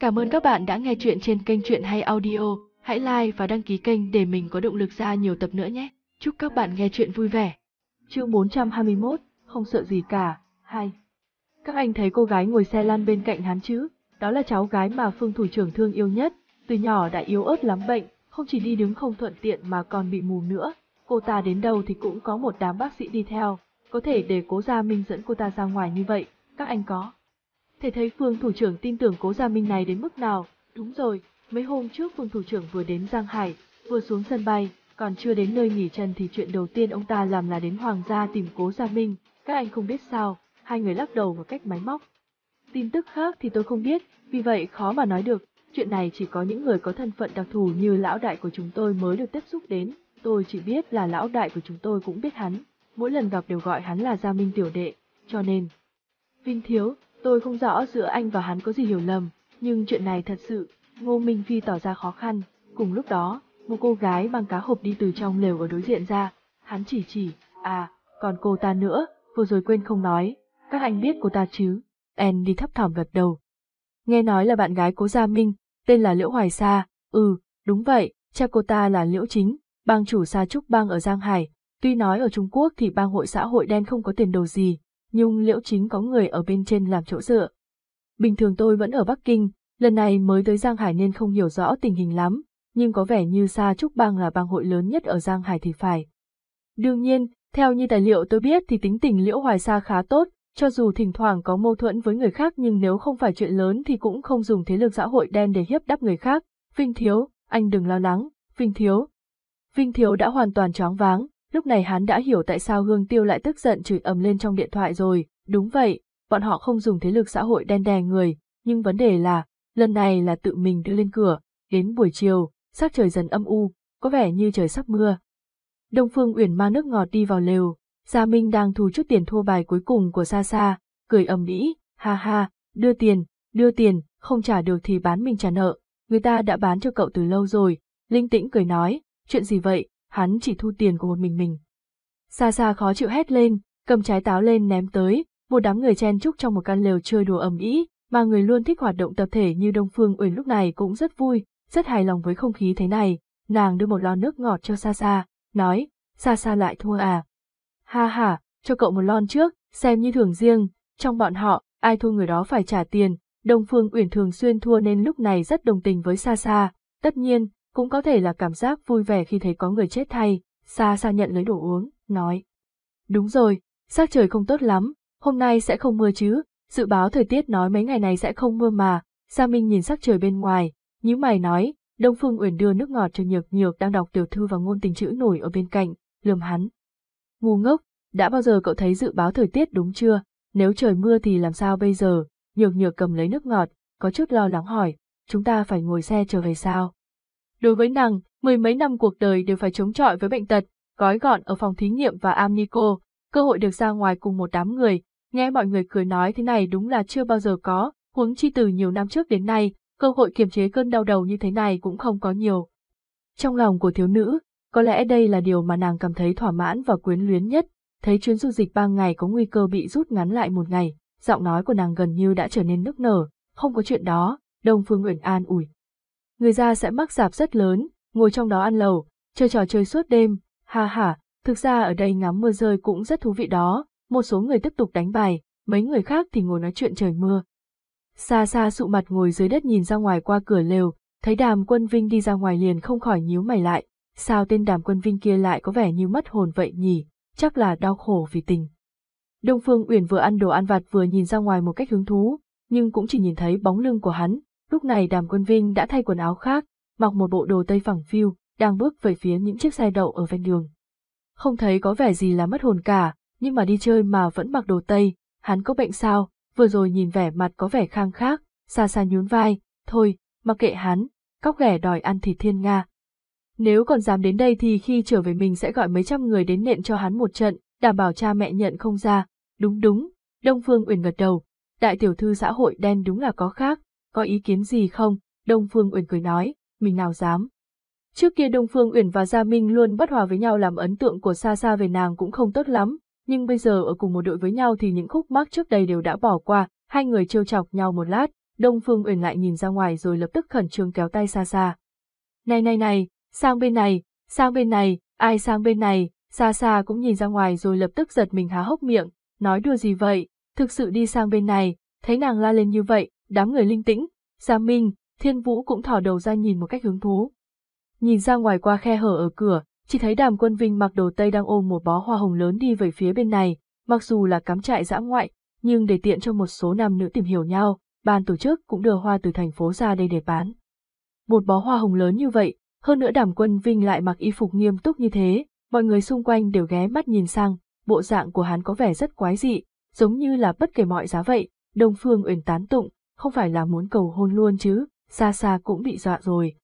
Cảm ơn các bạn đã nghe chuyện trên kênh Chuyện Hay Audio. Hãy like và đăng ký kênh để mình có động lực ra nhiều tập nữa nhé. Chúc các bạn nghe chuyện vui vẻ. Chương 421, không sợ gì cả, hay. Các anh thấy cô gái ngồi xe lăn bên cạnh hắn chứ? Đó là cháu gái mà Phương thủ trưởng thương yêu nhất, từ nhỏ đã yếu ớt lắm bệnh, không chỉ đi đứng không thuận tiện mà còn bị mù nữa. Cô ta đến đâu thì cũng có một đám bác sĩ đi theo, có thể để cố Gia Minh dẫn cô ta ra ngoài như vậy, các anh có. Thể thấy Phương thủ trưởng tin tưởng cố Gia Minh này đến mức nào, đúng rồi, mấy hôm trước Phương thủ trưởng vừa đến Giang Hải, vừa xuống sân bay, còn chưa đến nơi nghỉ chân thì chuyện đầu tiên ông ta làm là đến Hoàng gia tìm cố Gia Minh, các anh không biết sao, hai người lắc đầu một cách máy móc. Tin tức khác thì tôi không biết, vì vậy khó mà nói được, chuyện này chỉ có những người có thân phận đặc thù như lão đại của chúng tôi mới được tiếp xúc đến, tôi chỉ biết là lão đại của chúng tôi cũng biết hắn, mỗi lần gặp đều gọi hắn là Gia Minh tiểu đệ, cho nên... Vinh Thiếu, tôi không rõ giữa anh và hắn có gì hiểu lầm, nhưng chuyện này thật sự, Ngô Minh Phi tỏ ra khó khăn, cùng lúc đó, một cô gái mang cá hộp đi từ trong lều ở đối diện ra, hắn chỉ chỉ, à, còn cô ta nữa, vừa rồi quên không nói, các anh biết cô ta chứ, En đi thấp thỏm gật đầu. Nghe nói là bạn gái cố Gia Minh, tên là Liễu Hoài Sa, ừ, đúng vậy, cha cô ta là Liễu Chính, bang chủ Sa Trúc bang ở Giang Hải, tuy nói ở Trung Quốc thì bang hội xã hội đen không có tiền đồ gì, nhưng Liễu Chính có người ở bên trên làm chỗ dựa. Bình thường tôi vẫn ở Bắc Kinh, lần này mới tới Giang Hải nên không hiểu rõ tình hình lắm, nhưng có vẻ như Sa Trúc bang là bang hội lớn nhất ở Giang Hải thì phải. Đương nhiên, theo như tài liệu tôi biết thì tính tình Liễu Hoài Sa khá tốt, cho dù thỉnh thoảng có mâu thuẫn với người khác nhưng nếu không phải chuyện lớn thì cũng không dùng thế lực xã hội đen để hiếp đáp người khác. Vinh Thiếu, anh đừng lo lắng, Vinh Thiếu. Vinh Thiếu đã hoàn toàn choáng váng, lúc này hắn đã hiểu tại sao Hương Tiêu lại tức giận chửi ầm lên trong điện thoại rồi, đúng vậy, bọn họ không dùng thế lực xã hội đen đè người, nhưng vấn đề là, lần này là tự mình đưa lên cửa, đến buổi chiều, sắc trời dần âm u, có vẻ như trời sắp mưa. Đông Phương Uyển mang nước ngọt đi vào lều, Gia Minh đang thu chút tiền thua bài cuối cùng của Sa Sa, cười ầm ĩ, ha ha, đưa tiền, đưa tiền, không trả được thì bán mình trả nợ, người ta đã bán cho cậu từ lâu rồi, Linh Tĩnh cười nói, chuyện gì vậy, hắn chỉ thu tiền của một mình mình. Sa Sa khó chịu hét lên, cầm trái táo lên ném tới, một đám người chen chúc trong một căn lều chơi đùa ầm ĩ, mà người luôn thích hoạt động tập thể như Đông Phương Uyển lúc này cũng rất vui, rất hài lòng với không khí thế này, nàng đưa một lon nước ngọt cho Sa Sa, nói, Sa Sa lại thua à, Ha ha, cho cậu một lon trước, xem như thưởng riêng, trong bọn họ, ai thua người đó phải trả tiền, Đông Phương Uyển thường xuyên thua nên lúc này rất đồng tình với Sa Sa, tất nhiên, cũng có thể là cảm giác vui vẻ khi thấy có người chết thay, Sa Sa nhận lấy đồ uống, nói. Đúng rồi, sắc trời không tốt lắm, hôm nay sẽ không mưa chứ, dự báo thời tiết nói mấy ngày này sẽ không mưa mà, Sa Minh nhìn sắc trời bên ngoài, nhíu mày nói, Đông Phương Uyển đưa nước ngọt cho Nhược Nhược đang đọc tiểu thư và ngôn tình chữ nổi ở bên cạnh, lườm hắn, Ngu ngốc, đã bao giờ cậu thấy dự báo thời tiết đúng chưa? Nếu trời mưa thì làm sao bây giờ? Nhược nhược cầm lấy nước ngọt, có chút lo lắng hỏi, chúng ta phải ngồi xe trở về sao? Đối với nàng, mười mấy năm cuộc đời đều phải chống chọi với bệnh tật, gói gọn ở phòng thí nghiệm và Amnico, cơ hội được ra ngoài cùng một đám người, nghe mọi người cười nói thế này đúng là chưa bao giờ có, huống chi từ nhiều năm trước đến nay, cơ hội kiềm chế cơn đau đầu như thế này cũng không có nhiều. Trong lòng của thiếu nữ, có lẽ đây là điều mà nàng cảm thấy thỏa mãn và quyến luyến nhất, thấy chuyến du dịch ba ngày có nguy cơ bị rút ngắn lại một ngày, giọng nói của nàng gần như đã trở nên nức nở, không có chuyện đó, Đông Phương Uyển an ủi. Người ra sẽ mắc giạp rất lớn, ngồi trong đó ăn lẩu, chơi trò chơi suốt đêm, ha ha, thực ra ở đây ngắm mưa rơi cũng rất thú vị đó, một số người tiếp tục đánh bài, mấy người khác thì ngồi nói chuyện trời mưa. Xa xa sụ mặt ngồi dưới đất nhìn ra ngoài qua cửa lều, thấy đàm quân vinh đi ra ngoài liền không khỏi nhíu mày lại, sao tên đàm quân vinh kia lại có vẻ như mất hồn vậy nhỉ, chắc là đau khổ vì tình. Đông Phương Uyển vừa ăn đồ ăn vặt vừa nhìn ra ngoài một cách hứng thú, nhưng cũng chỉ nhìn thấy bóng lưng của hắn, lúc này đàm quân vinh đã thay quần áo khác, mặc một bộ đồ tây phẳng phiu, đang bước về phía những chiếc xe đậu ở ven đường. Không thấy có vẻ gì là mất hồn cả, nhưng mà đi chơi mà vẫn mặc đồ tây, hắn có bệnh sao, vừa rồi nhìn vẻ mặt có vẻ khang khác, xa xa nhún vai, thôi, mặc kệ hắn, cóc ghẻ đòi ăn thịt thiên nga, nếu còn dám đến đây thì khi trở về mình sẽ gọi mấy trăm người đến nện cho hắn một trận, đảm bảo cha mẹ nhận không ra. Đúng đúng, Đông Phương Uyển gật đầu. Đại tiểu thư xã hội đen đúng là có khác, có ý kiến gì không? Đông Phương Uyển cười nói, mình nào dám. Trước kia Đông Phương Uyển và Gia Minh luôn bất hòa với nhau làm ấn tượng của xa xa về nàng cũng không tốt lắm, nhưng bây giờ ở cùng một đội với nhau thì những khúc mắc trước đây đều đã bỏ qua, hai người trêu chọc nhau một lát, Đông Phương Uyển lại nhìn ra ngoài rồi lập tức khẩn trương kéo tay xa xa. Này này này, sang bên này, sang bên này, ai sang bên này, xa xa cũng nhìn ra ngoài rồi lập tức giật mình há hốc miệng, nói đùa gì vậy, thực sự đi sang bên này, thấy nàng la lên như vậy, đám người linh tĩnh, Gia Minh, Thiên Vũ cũng thỏ đầu ra nhìn một cách hứng thú. Nhìn ra ngoài qua khe hở ở cửa, chỉ thấy đàm quân vinh mặc đồ tây đang ôm một bó hoa hồng lớn đi về phía bên này, mặc dù là cắm trại dã ngoại, nhưng để tiện cho một số nam nữ tìm hiểu nhau, ban tổ chức cũng đưa hoa từ thành phố ra đây để bán. Một bó hoa hồng lớn như vậy, hơn nữa đàm quân vinh lại mặc y phục nghiêm túc như thế, mọi người xung quanh đều ghé mắt nhìn sang, bộ dạng của hắn có vẻ rất quái dị, giống như là bất kể mọi giá vậy, Đông Phương Uyển tán tụng, không phải là muốn cầu hôn luôn chứ, xa xa cũng bị dọa rồi.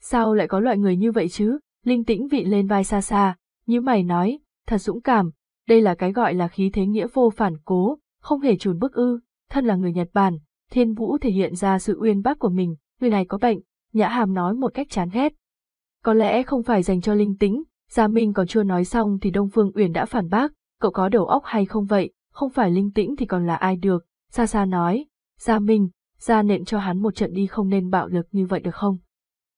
Sao lại có loại người như vậy chứ, linh tĩnh vị lên vai xa xa, như mày nói, thật dũng cảm, đây là cái gọi là khí thế nghĩa vô phản cố, không hề chùn bước ư, thân là người Nhật Bản, thiên vũ thể hiện ra sự uyên bác của mình, người này có bệnh, nhã hàm nói một cách chán ghét. Có lẽ không phải dành cho linh tĩnh, Gia Minh còn chưa nói xong thì Đông Phương Uyển đã phản bác, cậu có đầu óc hay không vậy, không phải linh tĩnh thì còn là ai được, xa xa nói, Gia Minh, ra nện cho hắn một trận đi không nên bạo lực như vậy được không?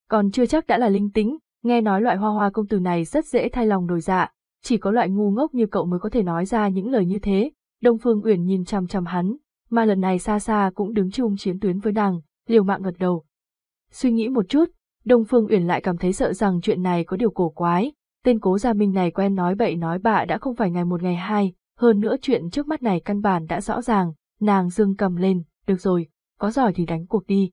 Còn chưa chắc đã là linh tính. nghe nói loại hoa hoa công tử này rất dễ thay lòng đổi dạ, chỉ có loại ngu ngốc như cậu mới có thể nói ra những lời như thế. Đông Phương Uyển nhìn chằm chằm hắn, mà lần này xa xa cũng đứng chung chiến tuyến với nàng, liều mạng gật đầu. Suy nghĩ một chút, Đông Phương Uyển lại cảm thấy sợ rằng chuyện này có điều cổ quái, tên cố gia minh này quen nói bậy nói bạ đã không phải ngày một ngày hai, hơn nữa chuyện trước mắt này căn bản đã rõ ràng, nàng dương cầm lên, được rồi, có giỏi thì đánh cuộc đi.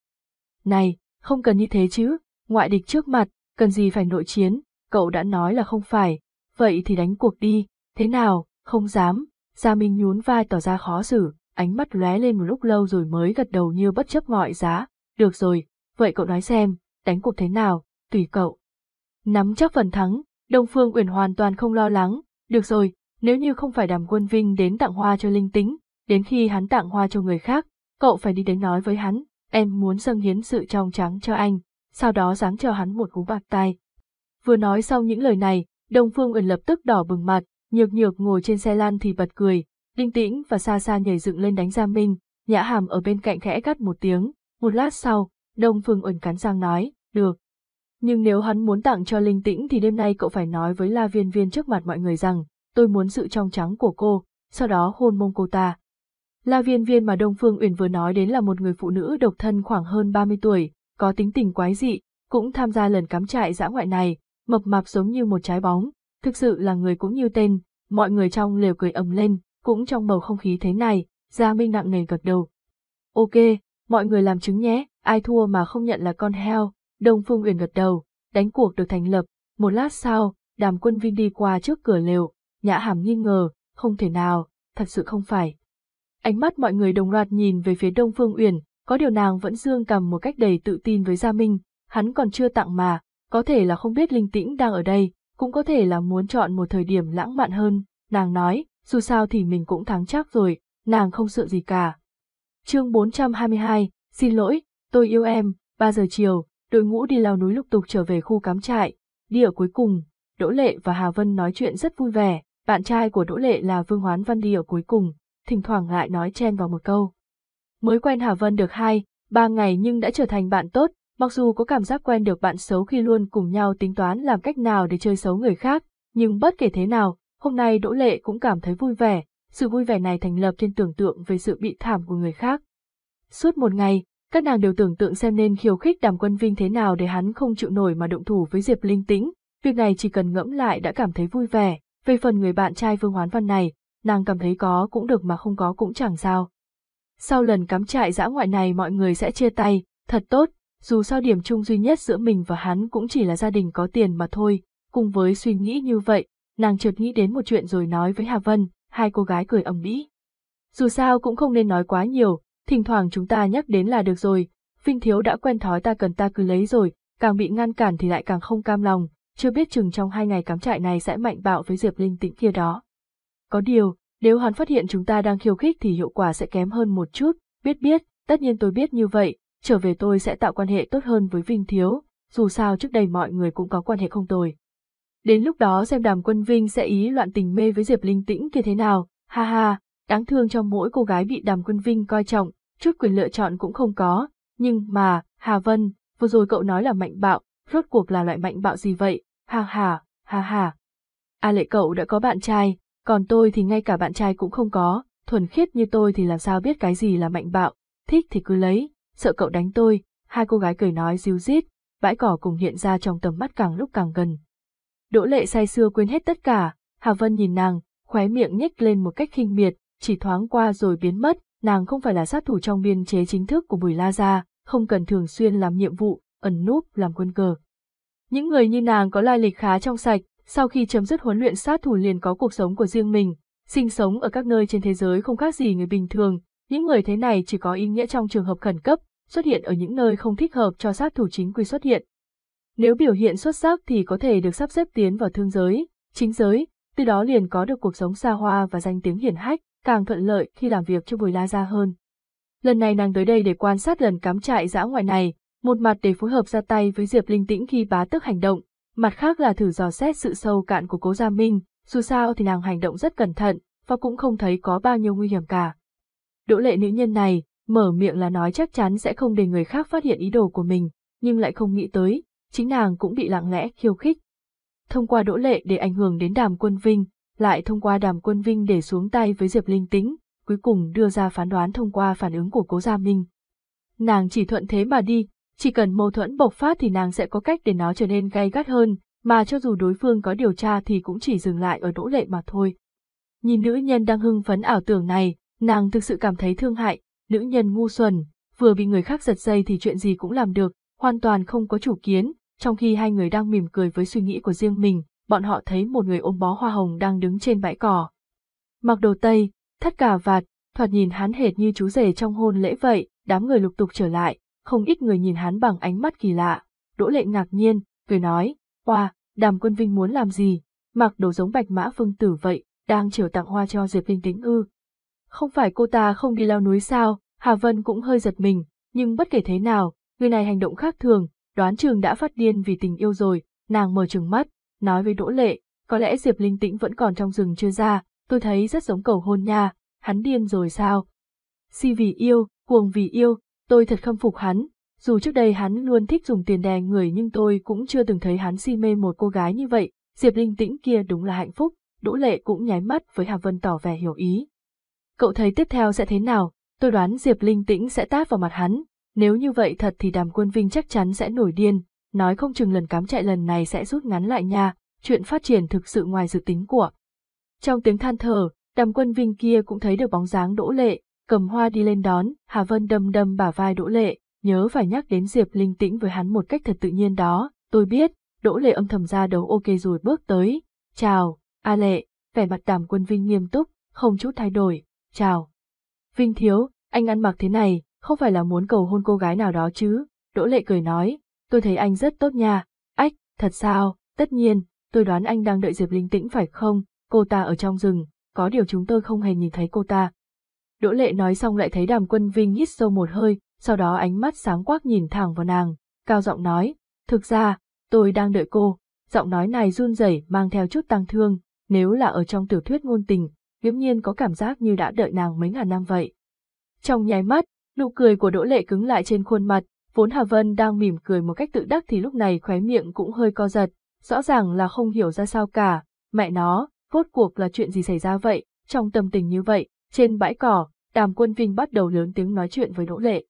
Này, không cần như thế chứ, ngoại địch trước mặt, cần gì phải nội chiến, cậu đã nói là không phải, vậy thì đánh cuộc đi, thế nào, không dám, Gia Minh nhún vai tỏ ra khó xử, ánh mắt lóe lên một lúc lâu rồi mới gật đầu như bất chấp mọi giá, được rồi, vậy cậu nói xem, đánh cuộc thế nào, tùy cậu. Nắm chắc phần thắng, Đông Phương Uyển hoàn toàn không lo lắng, được rồi, nếu như không phải đàm quân vinh đến tặng hoa cho linh tính, đến khi hắn tặng hoa cho người khác, cậu phải đi đến nói với hắn, em muốn dâng hiến sự trong trắng cho anh, sau đó giáng cho hắn một cú bạc tay. Vừa nói xong những lời này, Đông Phương Uyển lập tức đỏ bừng mặt, nhược nhược ngồi trên xe lan thì bật cười, Đinh Tĩnh và xa xa nhảy dựng lên đánh Gia Minh, Nhã Hàm ở bên cạnh khẽ gắt một tiếng, một lát sau, Đông Phương Uyển cắn răng nói, được. Nhưng nếu hắn muốn tặng cho Linh Tĩnh thì đêm nay cậu phải nói với La Viên Viên trước mặt mọi người rằng, tôi muốn sự trong trắng của cô, sau đó hôn mông cô ta. La Viên Viên mà Đông Phương Uyển vừa nói đến là một người phụ nữ độc thân khoảng hơn 30 tuổi, có tính tình quái dị, cũng tham gia lần cắm trại dã ngoại này, mập mạp giống như một trái bóng, thực sự là người cũng như tên, mọi người trong lều cười ầm lên, cũng trong bầu không khí thế này, Gia Minh nặng nề gật đầu. Ok, mọi người làm chứng nhé, ai thua mà không nhận là con heo, Đông Phương Uyển gật đầu, đánh cuộc được thành lập, một lát sau, đàm quân vinh đi qua trước cửa lều, nhã hàm nghi ngờ, không thể nào, thật sự không phải. Ánh mắt mọi người đồng loạt nhìn về phía Đông Phương Uyển, có điều nàng vẫn dương cầm một cách đầy tự tin với Gia Minh, hắn còn chưa tặng mà, có thể là không biết linh tĩnh đang ở đây, cũng có thể là muốn chọn một thời điểm lãng mạn hơn, nàng nói, dù sao thì mình cũng thắng chắc rồi, nàng không sợ gì cả. chương 422, xin lỗi, tôi yêu em, 3 giờ chiều, đội ngũ đi lao núi lục tục trở về khu cắm trại, đi ở cuối cùng, Đỗ Lệ và Hà Vân nói chuyện rất vui vẻ, bạn trai của Đỗ Lệ là Vương Hoán Văn đi ở cuối cùng, thỉnh thoảng lại nói chen vào một câu. Mới quen Hà Vân được hai, ba ngày nhưng đã trở thành bạn tốt, mặc dù có cảm giác quen được bạn xấu khi luôn cùng nhau tính toán làm cách nào để chơi xấu người khác, nhưng bất kể thế nào, hôm nay Đỗ Lệ cũng cảm thấy vui vẻ, sự vui vẻ này thành lập trên tưởng tượng về sự bị thảm của người khác. Suốt một ngày, các nàng đều tưởng tượng xem nên khiêu khích đàm quân vinh thế nào để hắn không chịu nổi mà động thủ với Diệp Linh Tĩnh, việc này chỉ cần ngẫm lại đã cảm thấy vui vẻ, về phần người bạn trai Vương Hoán Văn này, nàng cảm thấy có cũng được mà không có cũng chẳng sao. Sau lần cắm trại dã ngoại này mọi người sẽ chia tay, thật tốt, dù sao điểm chung duy nhất giữa mình và hắn cũng chỉ là gia đình có tiền mà thôi, cùng với suy nghĩ như vậy, nàng chợt nghĩ đến một chuyện rồi nói với Hà Vân, hai cô gái cười ầm ĩ. Dù sao cũng không nên nói quá nhiều, thỉnh thoảng chúng ta nhắc đến là được rồi, Vinh Thiếu đã quen thói ta cần ta cứ lấy rồi, càng bị ngăn cản thì lại càng không cam lòng, chưa biết chừng trong hai ngày cắm trại này sẽ mạnh bạo với Diệp Linh Tĩnh kia đó. Có điều, nếu hắn phát hiện chúng ta đang khiêu khích thì hiệu quả sẽ kém hơn một chút, biết biết, tất nhiên tôi biết như vậy, trở về tôi sẽ tạo quan hệ tốt hơn với Vinh Thiếu, dù sao trước đây mọi người cũng có quan hệ không tồi. Đến lúc đó xem đàm quân Vinh sẽ ý loạn tình mê với Diệp Linh Tĩnh kia thế nào, ha ha, đáng thương cho mỗi cô gái bị đàm quân Vinh coi trọng, chút quyền lựa chọn cũng không có, nhưng mà, Hà Vân, vừa rồi cậu nói là mạnh bạo, rốt cuộc là loại mạnh bạo gì vậy, ha ha, ha ha. À lệ cậu đã có bạn trai, còn tôi thì ngay cả bạn trai cũng không có, thuần khiết như tôi thì làm sao biết cái gì là mạnh bạo, thích thì cứ lấy, sợ cậu đánh tôi, hai cô gái cười nói riu rít, bãi cỏ cùng hiện ra trong tầm mắt càng lúc càng gần. Đỗ lệ say xưa quên hết tất cả, Hà Vân nhìn nàng, khóe miệng nhếch lên một cách khinh miệt, chỉ thoáng qua rồi biến mất, nàng không phải là sát thủ trong biên chế chính thức của Bùi La Gia, không cần thường xuyên làm nhiệm vụ, ẩn núp làm quân cờ. Những người như nàng có lai lịch khá trong sạch, sau khi chấm dứt huấn luyện sát thủ liền có cuộc sống của riêng mình, sinh sống ở các nơi trên thế giới không khác gì người bình thường, những người thế này chỉ có ý nghĩa trong trường hợp khẩn cấp, xuất hiện ở những nơi không thích hợp cho sát thủ chính quy xuất hiện. Nếu biểu hiện xuất sắc thì có thể được sắp xếp tiến vào thương giới, chính giới, từ đó liền có được cuộc sống xa hoa và danh tiếng hiển hách, càng thuận lợi khi làm việc cho Bùi La Gia hơn. Lần này nàng tới đây để quan sát lần cắm trại dã ngoại này, một mặt để phối hợp ra tay với Diệp Linh Tĩnh khi bá tức hành động, mặt khác là thử dò xét sự sâu cạn của cố Gia Minh, dù sao thì nàng hành động rất cẩn thận, và cũng không thấy có bao nhiêu nguy hiểm cả. Đỗ lệ nữ nhân này, mở miệng là nói chắc chắn sẽ không để người khác phát hiện ý đồ của mình, nhưng lại không nghĩ tới, chính nàng cũng bị lặng lẽ khiêu khích. Thông qua đỗ lệ để ảnh hưởng đến đàm quân vinh, lại thông qua đàm quân vinh để xuống tay với Diệp Linh Tĩnh, cuối cùng đưa ra phán đoán thông qua phản ứng của cố Gia Minh. Nàng chỉ thuận thế mà đi, chỉ cần mâu thuẫn bộc phát thì nàng sẽ có cách để nó trở nên gay gắt hơn, mà cho dù đối phương có điều tra thì cũng chỉ dừng lại ở đỗ lệ mà thôi. Nhìn nữ nhân đang hưng phấn ảo tưởng này, nàng thực sự cảm thấy thương hại, nữ nhân ngu xuẩn, vừa bị người khác giật dây thì chuyện gì cũng làm được, hoàn toàn không có chủ kiến, trong khi hai người đang mỉm cười với suy nghĩ của riêng mình, bọn họ thấy một người ôm bó hoa hồng đang đứng trên bãi cỏ. Mặc đồ tây, thắt cà vạt, thoạt nhìn hắn hệt như chú rể trong hôn lễ vậy, đám người lục tục trở lại, không ít người nhìn hắn bằng ánh mắt kỳ lạ. Đỗ lệ ngạc nhiên, cười nói, hoa, đàm quân vinh muốn làm gì, mặc đồ giống bạch mã phương tử vậy, đang chiều tặng hoa cho Diệp Linh Tĩnh ư. Không phải cô ta không đi leo núi sao, Hà Vân cũng hơi giật mình, nhưng bất kể thế nào, người này hành động khác thường, đoán trường đã phát điên vì tình yêu rồi, nàng mở trừng mắt, nói với Đỗ Lệ, có lẽ Diệp Linh Tĩnh vẫn còn trong rừng chưa ra, tôi thấy rất giống cầu hôn nha, hắn điên rồi sao? Si vì yêu, cuồng vì yêu, tôi thật khâm phục hắn, dù trước đây hắn luôn thích dùng tiền đè người nhưng tôi cũng chưa từng thấy hắn si mê một cô gái như vậy, Diệp Linh Tĩnh kia đúng là hạnh phúc, Đỗ Lệ cũng nháy mắt với Hà Vân tỏ vẻ hiểu ý. Cậu thấy tiếp theo sẽ thế nào, tôi đoán Diệp Linh Tĩnh sẽ tát vào mặt hắn, nếu như vậy thật thì đàm quân vinh chắc chắn sẽ nổi điên, nói không chừng lần cắm chạy lần này sẽ rút ngắn lại nha, chuyện phát triển thực sự ngoài dự tính của. Trong tiếng than thở, đàm quân vinh kia cũng thấy được bóng dáng đỗ lệ, cầm hoa đi lên đón, Hà Vân đâm đâm bả vai đỗ lệ, nhớ phải nhắc đến Diệp Linh Tĩnh với hắn một cách thật tự nhiên đó, tôi biết, đỗ lệ âm thầm ra đầu ok rồi bước tới, chào, A lệ, vẻ mặt đàm quân vinh nghiêm túc, không chút thay đổi, chào. Vinh thiếu, anh ăn mặc thế này, không phải là muốn cầu hôn cô gái nào đó chứ, đỗ lệ cười nói, tôi thấy anh rất tốt nha, ách, thật sao, tất nhiên, tôi đoán anh đang đợi Diệp Linh Tĩnh phải không, cô ta ở trong rừng, có điều chúng tôi không hề nhìn thấy cô ta. Đỗ lệ nói xong lại thấy đàm quân vinh hít sâu một hơi, sau đó ánh mắt sáng quắc nhìn thẳng vào nàng, cao giọng nói, thực ra, tôi đang đợi cô, giọng nói này run rẩy mang theo chút tăng thương, nếu là ở trong tiểu thuyết ngôn tình, nghiễm nhiên có cảm giác như đã đợi nàng mấy ngàn năm vậy. Trong nháy mắt, nụ cười của Đỗ Lệ cứng lại trên khuôn mặt, vốn Hà Vân đang mỉm cười một cách tự đắc thì lúc này khóe miệng cũng hơi co giật, rõ ràng là không hiểu ra sao cả, mẹ nó, vốt cuộc là chuyện gì xảy ra vậy, trong tâm tình như vậy, trên bãi cỏ, Đàm Quân Vinh bắt đầu lớn tiếng nói chuyện với Đỗ Lệ.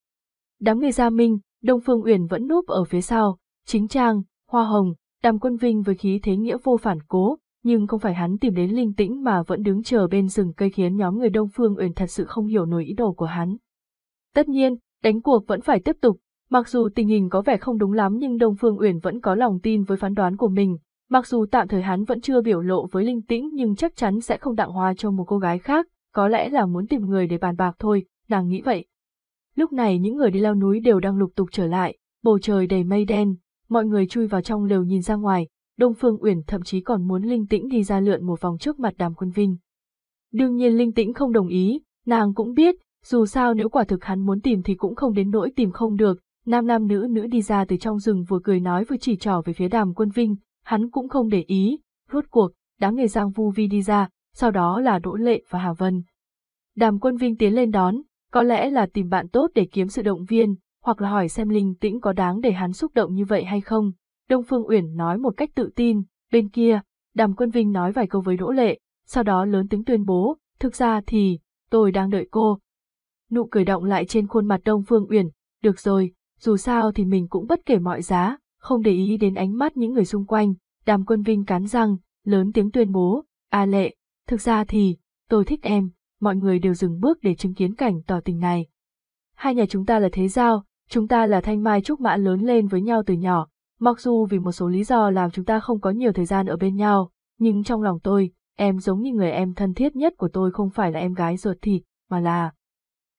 Đám người Gia Minh, Đông Phương Uyển vẫn núp ở phía sau, chính trang, hoa hồng, Đàm Quân Vinh với khí thế nghĩa vô phản cố, nhưng không phải hắn tìm đến linh tĩnh mà vẫn đứng chờ bên rừng cây khiến nhóm người Đông Phương Uyển thật sự không hiểu nổi ý đồ của hắn. Tất nhiên, đánh cuộc vẫn phải tiếp tục, mặc dù tình hình có vẻ không đúng lắm nhưng Đông Phương Uyển vẫn có lòng tin với phán đoán của mình, mặc dù tạm thời hắn vẫn chưa biểu lộ với linh tĩnh nhưng chắc chắn sẽ không tặng hoa cho một cô gái khác, có lẽ là muốn tìm người để bàn bạc thôi, nàng nghĩ vậy. Lúc này những người đi leo núi đều đang lục tục trở lại, bầu trời đầy mây đen, mọi người chui vào trong lều nhìn ra ngoài, Đông Phương Uyển thậm chí còn muốn Linh Tĩnh đi ra lượn một vòng trước mặt Đàm Quân Vinh. Đương nhiên Linh Tĩnh không đồng ý, nàng cũng biết, dù sao nếu quả thực hắn muốn tìm thì cũng không đến nỗi tìm không được, nam nam nữ nữ đi ra từ trong rừng vừa cười nói vừa chỉ trỏ về phía Đàm Quân Vinh, hắn cũng không để ý, rốt cuộc, đám người Giang Vu Vi đi ra, sau đó là Đỗ Lệ và Hà Vân. Đàm Quân Vinh tiến lên đón, có lẽ là tìm bạn tốt để kiếm sự động viên, hoặc là hỏi xem linh tĩnh có đáng để hắn xúc động như vậy hay không. Đông Phương Uyển nói một cách tự tin, bên kia, Đàm Quân Vinh nói vài câu với Đỗ Lệ, sau đó lớn tiếng tuyên bố, thực ra thì, tôi đang đợi cô. Nụ cười động lại trên khuôn mặt Đông Phương Uyển, được rồi, dù sao thì mình cũng bất kể mọi giá, không để ý đến ánh mắt những người xung quanh, Đàm Quân Vinh cắn răng, lớn tiếng tuyên bố, A Lệ, thực ra thì, tôi thích em, mọi người đều dừng bước để chứng kiến cảnh tỏ tình này. Hai nhà chúng ta là thế giao, chúng ta là thanh mai trúc mã lớn lên với nhau từ nhỏ, mặc dù vì một số lý do làm chúng ta không có nhiều thời gian ở bên nhau, nhưng trong lòng tôi, em giống như người em thân thiết nhất của tôi không phải là em gái ruột thịt, mà là...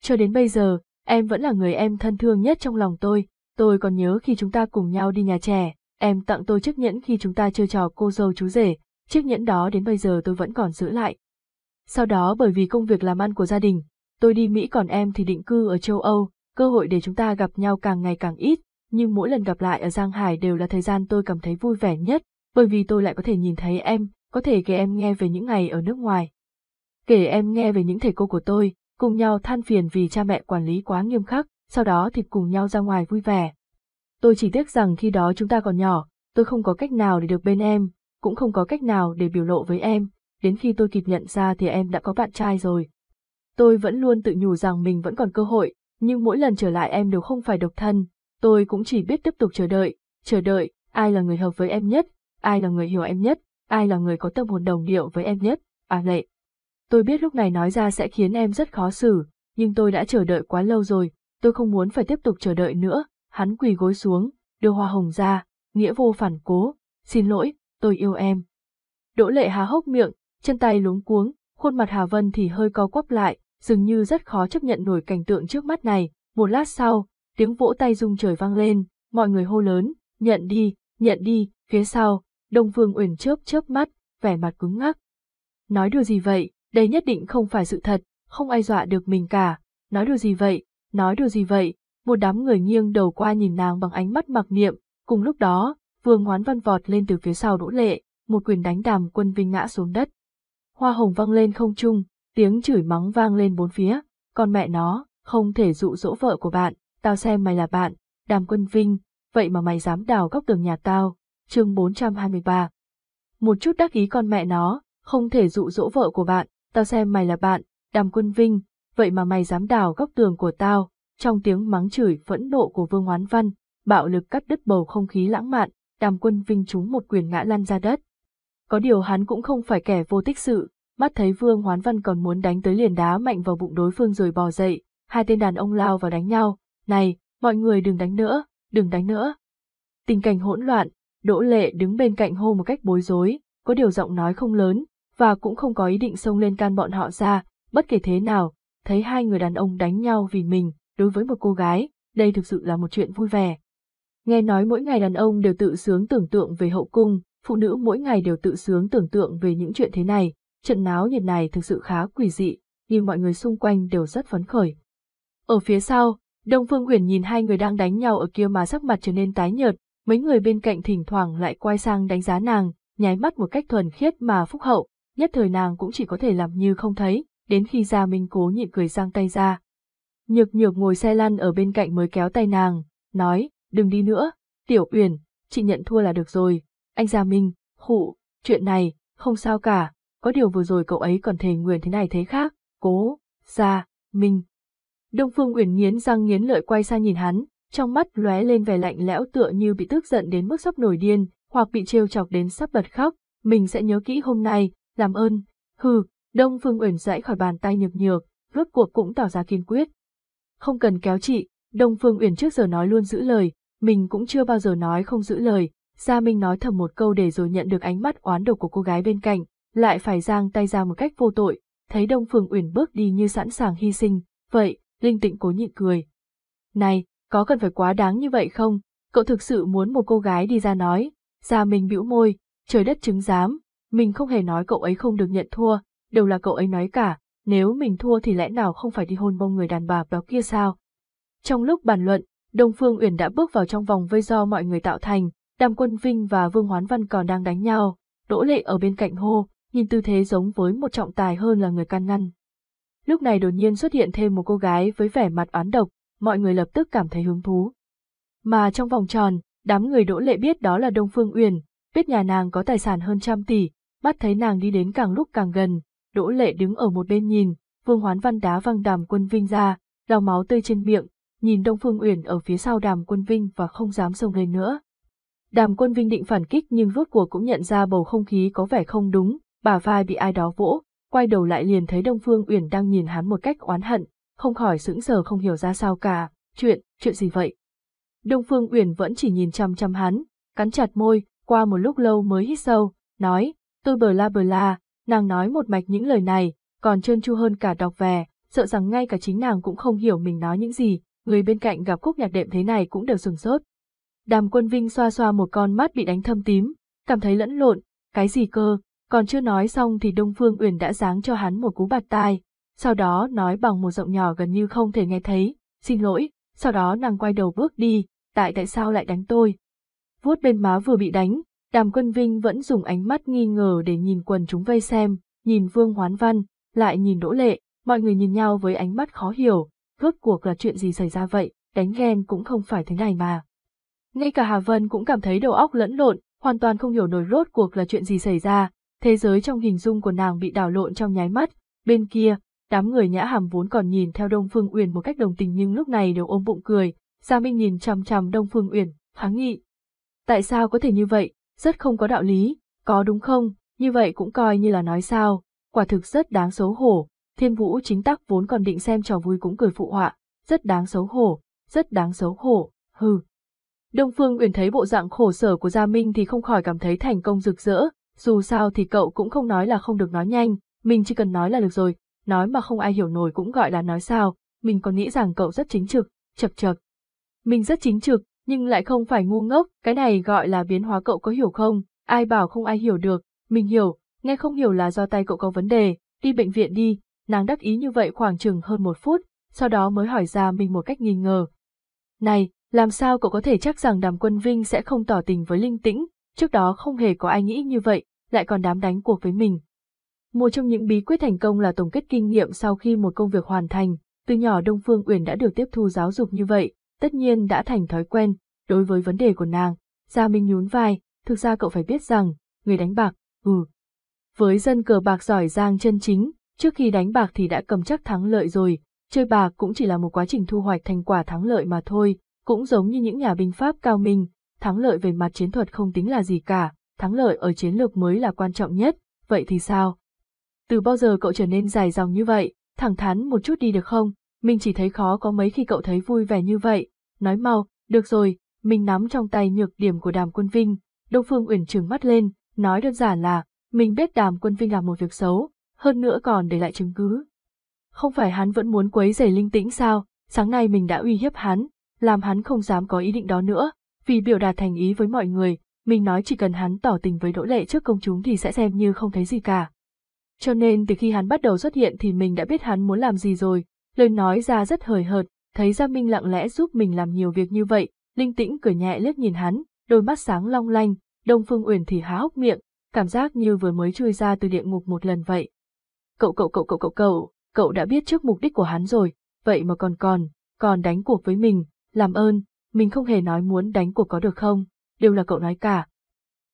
Cho đến bây giờ, em vẫn là người em thân thương nhất trong lòng tôi, tôi còn nhớ khi chúng ta cùng nhau đi nhà trẻ, em tặng tôi chiếc nhẫn khi chúng ta chơi trò cô dâu chú rể, chiếc nhẫn đó đến bây giờ tôi vẫn còn giữ lại. Sau đó bởi vì công việc làm ăn của gia đình, tôi đi Mỹ còn em thì định cư ở châu Âu, cơ hội để chúng ta gặp nhau càng ngày càng ít, nhưng mỗi lần gặp lại ở Giang Hải đều là thời gian tôi cảm thấy vui vẻ nhất, bởi vì tôi lại có thể nhìn thấy em, có thể kể em nghe về những ngày ở nước ngoài. Kể em nghe về những thầy cô của tôi, cùng nhau than phiền vì cha mẹ quản lý quá nghiêm khắc, sau đó thì cùng nhau ra ngoài vui vẻ. Tôi chỉ tiếc rằng khi đó chúng ta còn nhỏ, tôi không có cách nào để được bên em, cũng không có cách nào để biểu lộ với em, đến khi tôi kịp nhận ra thì em đã có bạn trai rồi. Tôi vẫn luôn tự nhủ rằng mình vẫn còn cơ hội, nhưng mỗi lần trở lại em đều không phải độc thân, tôi cũng chỉ biết tiếp tục chờ đợi, chờ đợi, ai là người hợp với em nhất, ai là người hiểu em nhất, ai là người có tâm hồn đồng điệu với em nhất, à lệ. Tôi biết lúc này nói ra sẽ khiến em rất khó xử, nhưng tôi đã chờ đợi quá lâu rồi, tôi không muốn phải tiếp tục chờ đợi nữa, hắn quỳ gối xuống, đưa hoa hồng ra, nghĩa vô phản cố, xin lỗi, tôi yêu em. Đỗ lệ há hốc miệng, chân tay luống cuống, khuôn mặt Hà Vân thì hơi co quắp lại, dường như rất khó chấp nhận nổi cảnh tượng trước mắt này, một lát sau, tiếng vỗ tay rung trời vang lên, mọi người hô lớn, nhận đi, nhận đi, phía sau, Đông vương Uyển chớp chớp mắt, vẻ mặt cứng ngắc. Nói điều gì vậy, đây nhất định không phải sự thật, không ai dọa được mình cả, nói điều gì vậy, nói điều gì vậy, một đám người nghiêng đầu qua nhìn nàng bằng ánh mắt mặc niệm, cùng lúc đó, Vương ngoán Văn vọt lên từ phía sau đỗ lệ, một quyền đánh đàm quân vinh ngã xuống đất. Hoa hồng văng lên không trung, tiếng chửi mắng vang lên bốn phía, con mẹ nó, không thể dụ dỗ vợ của bạn, tao xem mày là bạn, đàm quân vinh, vậy mà mày dám đào góc tường nhà tao, chương 423. Một chút đắc ý con mẹ nó, không thể dụ dỗ vợ của bạn, tao xem mày là bạn, đàm quân vinh, vậy mà mày dám đào góc tường của tao, trong tiếng mắng chửi phẫn nộ của Vương Hoán Văn, bạo lực cắt đứt bầu không khí lãng mạn, đàm quân vinh trúng một quyền ngã lăn ra đất. Có điều hắn cũng không phải kẻ vô tích sự, mắt thấy Vương Hoán Văn còn muốn đánh tới liền đá mạnh vào bụng đối phương rồi bò dậy, hai tên đàn ông lao vào đánh nhau, này, mọi người đừng đánh nữa, đừng đánh nữa. Tình cảnh hỗn loạn, Đỗ Lệ đứng bên cạnh hô một cách bối rối, có điều giọng nói không lớn, và cũng không có ý định xông lên can bọn họ ra, bất kể thế nào, thấy hai người đàn ông đánh nhau vì mình, đối với một cô gái, đây thực sự là một chuyện vui vẻ. Nghe nói mỗi ngày đàn ông đều tự sướng tưởng tượng về hậu cung, phụ nữ mỗi ngày đều tự sướng tưởng tượng về những chuyện thế này, trận náo nhiệt này thực sự khá quỷ dị, nhưng mọi người xung quanh đều rất phấn khởi. Ở phía sau, Đông Phương Huyền nhìn hai người đang đánh nhau ở kia mà sắc mặt trở nên tái nhợt, mấy người bên cạnh thỉnh thoảng lại quay sang đánh giá nàng, nháy mắt một cách thuần khiết mà phúc hậu, nhất thời nàng cũng chỉ có thể làm như không thấy, đến khi Gia Minh cố nhịn cười giang tay ra. Nhược nhược ngồi xe lăn ở bên cạnh mới kéo tay nàng, nói, đừng đi nữa, Tiểu Uyển, chị nhận thua là được rồi, anh Gia Minh, khụ, chuyện này, không sao cả, có điều vừa rồi cậu ấy còn thề nguyện thế này thế khác, cố, Gia, Minh. Đông Phương Uyển nghiến răng nghiến lợi quay sang nhìn hắn, trong mắt lóe lên vẻ lạnh lẽo tựa như bị tức giận đến mức sắp nổi điên, hoặc bị trêu chọc đến sắp bật khóc, mình sẽ nhớ kỹ hôm nay, làm ơn, hừ, Đông Phương Uyển dãy khỏi bàn tay nhược nhược, rốt cuộc cũng tỏ ra kiên quyết. Không cần kéo chị, Đông Phương Uyển trước giờ nói luôn giữ lời, mình cũng chưa bao giờ nói không giữ lời, Gia Minh nói thầm một câu để rồi nhận được ánh mắt oán độc của cô gái bên cạnh, lại phải giang tay ra một cách vô tội, thấy Đông Phương Uyển bước đi như sẵn sàng hy sinh, vậy, Linh Tịnh cố nhịn cười. Này, có cần phải quá đáng như vậy không? Cậu thực sự muốn một cô gái đi ra nói, Gia Minh bĩu môi, trời đất chứng giám, mình không hề nói cậu ấy không được nhận thua, đều là cậu ấy nói cả, nếu mình thua thì lẽ nào không phải đi hôn bông người đàn bà đó kia sao? Trong lúc bàn luận, Đông Phương Uyển đã bước vào trong vòng vây do mọi người tạo thành, Đàm Quân Vinh và Vương Hoán Văn còn đang đánh nhau, Đỗ Lệ ở bên cạnh hô, nhìn tư thế giống với một trọng tài hơn là người can ngăn. Lúc này đột nhiên xuất hiện thêm một cô gái với vẻ mặt oán độc, mọi người lập tức cảm thấy hứng thú. Mà trong vòng tròn, đám người đỗ lệ biết đó là Đông Phương Uyển, biết nhà nàng có tài sản hơn trăm tỷ, mắt thấy nàng đi đến càng lúc càng gần, đỗ lệ đứng ở một bên nhìn, Vương Hoán Văn đá văng đàm quân vinh ra, lau máu tươi trên miệng, nhìn Đông Phương Uyển ở phía sau đàm quân vinh và không dám xông lên nữa. Đàm quân vinh định phản kích nhưng rốt cuộc cũng nhận ra bầu không khí có vẻ không đúng, bà vai bị ai đó vỗ, quay đầu lại liền thấy Đông Phương Uyển đang nhìn hắn một cách oán hận, không khỏi sững sờ không hiểu ra sao cả, chuyện, chuyện gì vậy? Đông Phương Uyển vẫn chỉ nhìn chăm chăm hắn, cắn chặt môi, qua một lúc lâu mới hít sâu, nói, tôi bờ la bờ la, nàng nói một mạch những lời này, còn trơn tru hơn cả đọc về, sợ rằng ngay cả chính nàng cũng không hiểu mình nói những gì, người bên cạnh gặp khúc nhạc đệm thế này cũng đều sừng sốt. Đàm quân vinh xoa xoa một con mắt bị đánh thâm tím, cảm thấy lẫn lộn, cái gì cơ, còn chưa nói xong thì Đông Phương Uyển đã giáng cho hắn một cú bạt tai, sau đó nói bằng một giọng nhỏ gần như không thể nghe thấy, xin lỗi, sau đó nàng quay đầu bước đi, tại tại sao lại đánh tôi. Vuốt bên má vừa bị đánh, đàm quân vinh vẫn dùng ánh mắt nghi ngờ để nhìn quần chúng vây xem, nhìn Vương Hoán Văn, lại nhìn Đỗ Lệ, mọi người nhìn nhau với ánh mắt khó hiểu, rốt cuộc là chuyện gì xảy ra vậy, đánh ghen cũng không phải thế này mà. Ngay cả Hà Vân cũng cảm thấy đầu óc lẫn lộn, hoàn toàn không hiểu nổi rốt cuộc là chuyện gì xảy ra, thế giới trong hình dung của nàng bị đảo lộn trong nháy mắt, bên kia, đám người nhã hàm vốn còn nhìn theo Đông Phương Uyển một cách đồng tình nhưng lúc này đều ôm bụng cười, Gia Minh nhìn chằm chằm Đông Phương Uyển, kháng nghị. Tại sao có thể như vậy, rất không có đạo lý, có đúng không, như vậy cũng coi như là nói sao, quả thực rất đáng xấu hổ, thiên vũ chính tắc vốn còn định xem trò vui cũng cười phụ họa, rất đáng xấu hổ, rất đáng xấu hổ, hừ. Đông Phương Uyển thấy bộ dạng khổ sở của Gia Minh thì không khỏi cảm thấy thành công rực rỡ, dù sao thì cậu cũng không nói là không được nói nhanh, mình chỉ cần nói là được rồi, nói mà không ai hiểu nổi cũng gọi là nói sao, mình còn nghĩ rằng cậu rất chính trực, chập chập. Mình rất chính trực, nhưng lại không phải ngu ngốc, cái này gọi là biến hóa cậu có hiểu không, ai bảo không ai hiểu được, mình hiểu, nghe không hiểu là do tay cậu có vấn đề, đi bệnh viện đi, nàng đắc ý như vậy khoảng chừng hơn một phút, sau đó mới hỏi ra mình một cách nghi ngờ. Này, làm sao cậu có thể chắc rằng đàm quân Vinh sẽ không tỏ tình với Linh Tĩnh, trước đó không hề có ai nghĩ như vậy, lại còn đám đánh cuộc với mình. Một trong những bí quyết thành công là tổng kết kinh nghiệm sau khi một công việc hoàn thành, từ nhỏ Đông Phương Uyển đã được tiếp thu giáo dục như vậy, tất nhiên đã thành thói quen, đối với vấn đề của nàng, Gia Minh nhún vai, thực ra cậu phải biết rằng, người đánh bạc, ừ. Với dân cờ bạc giỏi giang chân chính, trước khi đánh bạc thì đã cầm chắc thắng lợi rồi, chơi bạc cũng chỉ là một quá trình thu hoạch thành quả thắng lợi mà thôi, cũng giống như những nhà binh Pháp cao minh, thắng lợi về mặt chiến thuật không tính là gì cả, thắng lợi ở chiến lược mới là quan trọng nhất, vậy thì sao? Từ bao giờ cậu trở nên dài dòng như vậy, thẳng thắn một chút đi được không? Mình chỉ thấy khó có mấy khi cậu thấy vui vẻ như vậy. Nói mau, được rồi, mình nắm trong tay nhược điểm của đàm quân vinh. Đông Phương Uyển trừng mắt lên, nói đơn giản là, mình biết đàm quân vinh làm một việc xấu, hơn nữa còn để lại chứng cứ. Không phải hắn vẫn muốn quấy rầy linh tĩnh sao, sáng nay mình đã uy hiếp hắn, làm hắn không dám có ý định đó nữa, vì biểu đạt thành ý với mọi người, mình nói chỉ cần hắn tỏ tình với đỗ lệ trước công chúng thì sẽ xem như không thấy gì cả. Cho nên từ khi hắn bắt đầu xuất hiện thì mình đã biết hắn muốn làm gì rồi, lời nói ra rất hời hợt, thấy Gia Minh lặng lẽ giúp mình làm nhiều việc như vậy, linh tĩnh cười nhẹ liếc nhìn hắn, đôi mắt sáng long lanh, Đông Phương Uyển thì há hốc miệng, cảm giác như vừa mới chui ra từ địa ngục một lần vậy. Cậu cậu cậu cậu cậu cậu, cậu đã biết trước mục đích của hắn rồi, vậy mà còn còn, còn đánh cuộc với mình, làm ơn, mình không hề nói muốn đánh cuộc có được không, đều là cậu nói cả.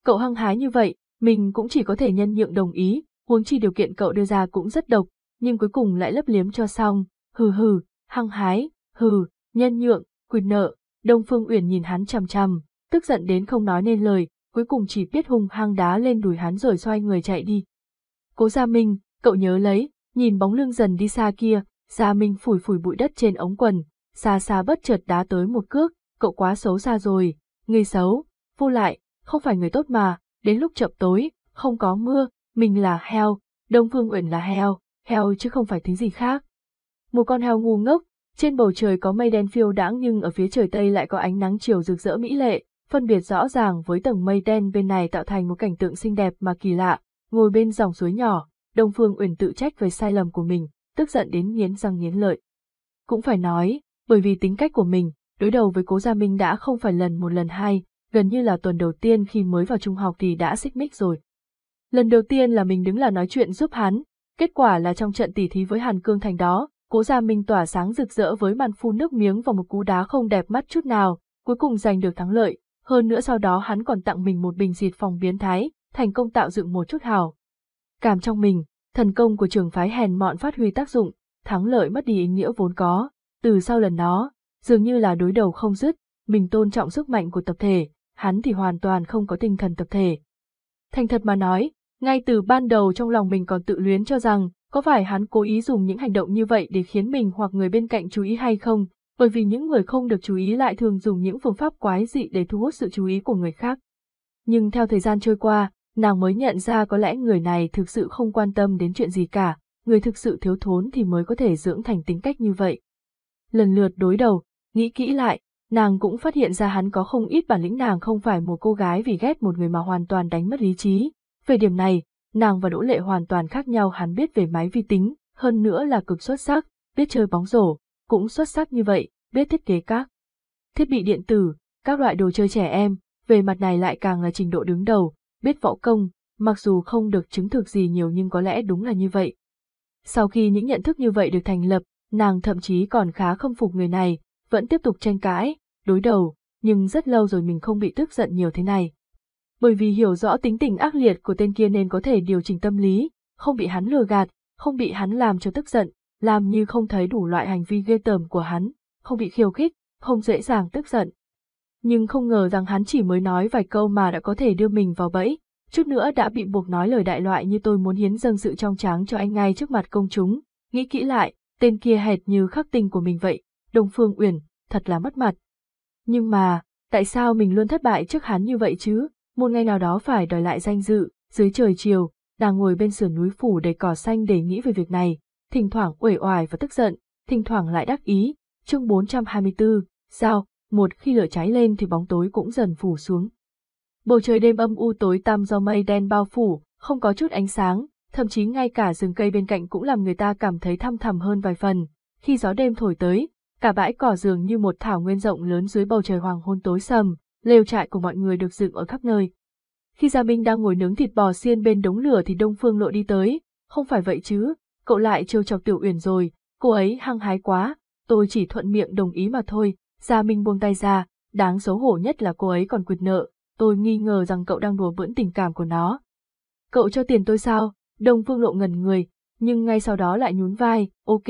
Cậu hăng hái như vậy, mình cũng chỉ có thể nhân nhượng đồng ý, huống chi điều kiện cậu đưa ra cũng rất độc, nhưng cuối cùng lại lấp liếm cho xong, hừ hừ, hăng hái, hừ, nhân nhượng, quyền nợ, Đông Phương Uyển nhìn hắn chằm chằm, tức giận đến không nói nên lời, cuối cùng chỉ biết hung hăng đá lên đùi hắn rồi xoay người chạy đi. Cố Gia Minh, cậu nhớ lấy, nhìn bóng lưng dần đi xa kia, Gia Minh phủi phủi bụi đất trên ống quần, xa xa bất chợt đá tới một cước, cậu quá xấu xa rồi, người xấu, vô lại, không phải người tốt mà, đến lúc chập tối, không có mưa, mình là heo, Đông Phương Uyển là heo, heo chứ không phải thứ gì khác. Một con heo ngu ngốc, trên bầu trời có mây đen phiêu đãng nhưng ở phía trời tây lại có ánh nắng chiều rực rỡ mỹ lệ, phân biệt rõ ràng với tầng mây đen bên này tạo thành một cảnh tượng xinh đẹp mà kỳ lạ, ngồi bên dòng suối nhỏ, Đông Phương Uyển tự trách về sai lầm của mình, tức giận đến nghiến răng nghiến lợi. Cũng phải nói, bởi vì tính cách của mình, đối đầu với Cố Gia Minh đã không phải lần một lần hai, gần như là tuần đầu tiên khi mới vào trung học thì đã xích mích rồi. Lần đầu tiên là mình đứng là nói chuyện giúp hắn, Kết quả là trong trận tỉ thí với Hàn Cương Thành đó, Cố Gia Minh tỏa sáng rực rỡ với màn phun nước miếng và một cú đá không đẹp mắt chút nào, cuối cùng giành được thắng lợi. Hơn nữa sau đó hắn còn tặng mình một bình xịt phòng biến thái, thành công tạo dựng một chút hào. Cảm trong mình, thần công của trường phái hèn mọn phát huy tác dụng, thắng lợi mất đi ý nghĩa vốn có. Từ sau lần đó, dường như là đối đầu không dứt, mình tôn trọng sức mạnh của tập thể, hắn thì hoàn toàn không có tinh thần tập thể. Thành thật mà nói, ngay từ ban đầu trong lòng mình còn tự luyến cho rằng, có phải hắn cố ý dùng những hành động như vậy để khiến mình hoặc người bên cạnh chú ý hay không, bởi vì những người không được chú ý lại thường dùng những phương pháp quái dị để thu hút sự chú ý của người khác. Nhưng theo thời gian trôi qua, nàng mới nhận ra có lẽ người này thực sự không quan tâm đến chuyện gì cả, người thực sự thiếu thốn thì mới có thể dưỡng thành tính cách như vậy. Lần lượt đối đầu, nghĩ kỹ lại, nàng cũng phát hiện ra hắn có không ít bản lĩnh nàng không phải một cô gái vì ghét một người mà hoàn toàn đánh mất lý trí. Về điểm này, nàng và Đỗ Lệ hoàn toàn khác nhau hắn biết về máy vi tính, hơn nữa là cực xuất sắc, biết chơi bóng rổ, cũng xuất sắc như vậy, biết thiết kế các thiết bị điện tử, các loại đồ chơi trẻ em, về mặt này lại càng là trình độ đứng đầu, biết võ công, mặc dù không được chứng thực gì nhiều nhưng có lẽ đúng là như vậy. Sau khi những nhận thức như vậy được thành lập, nàng thậm chí còn khá không phục người này, vẫn tiếp tục tranh cãi, đối đầu, nhưng rất lâu rồi mình không bị tức giận nhiều thế này. Bởi vì hiểu rõ tính tình ác liệt của tên kia nên có thể điều chỉnh tâm lý, không bị hắn lừa gạt, không bị hắn làm cho tức giận, làm như không thấy đủ loại hành vi ghê tởm của hắn, không bị khiêu khích, không dễ dàng tức giận. Nhưng không ngờ rằng hắn chỉ mới nói vài câu mà đã có thể đưa mình vào bẫy, chút nữa đã bị buộc nói lời đại loại như tôi muốn hiến dâng sự trong tráng cho anh ngay trước mặt công chúng, nghĩ kỹ lại, tên kia hệt như khắc tinh của mình vậy, Đông Phương Uyển, thật là mất mặt. Nhưng mà, tại sao mình luôn thất bại trước hắn như vậy chứ, một ngày nào đó phải đòi lại danh dự, dưới trời chiều, đang ngồi bên sườn núi phủ đầy cỏ xanh để nghĩ về việc này, thỉnh thoảng uể oải và tức giận, thỉnh thoảng lại đắc ý, chương 424, sao, một khi lửa cháy lên thì bóng tối cũng dần phủ xuống. Bầu trời đêm âm u tối tăm do mây đen bao phủ, không có chút ánh sáng, thậm chí ngay cả rừng cây bên cạnh cũng làm người ta cảm thấy thăm thẳm hơn vài phần. Khi gió đêm thổi tới, cả bãi cỏ dường như một thảo nguyên rộng lớn dưới bầu trời hoàng hôn tối sầm, lều trại của mọi người được dựng ở khắp nơi. Khi Gia Minh đang ngồi nướng thịt bò xiên bên đống lửa thì Đông Phương Lộ đi tới, không phải vậy chứ, cậu lại trêu chọc Tiểu Uyển rồi, cô ấy hăng hái quá, tôi chỉ thuận miệng đồng ý mà thôi, Gia Minh buông tay ra, đáng xấu hổ nhất là cô ấy còn quyệt nợ, tôi nghi ngờ rằng cậu đang đùa bỡn tình cảm của nó. Cậu cho tiền tôi sao? Đông Phương Lộ ngẩn người, nhưng ngay sau đó lại nhún vai, ok,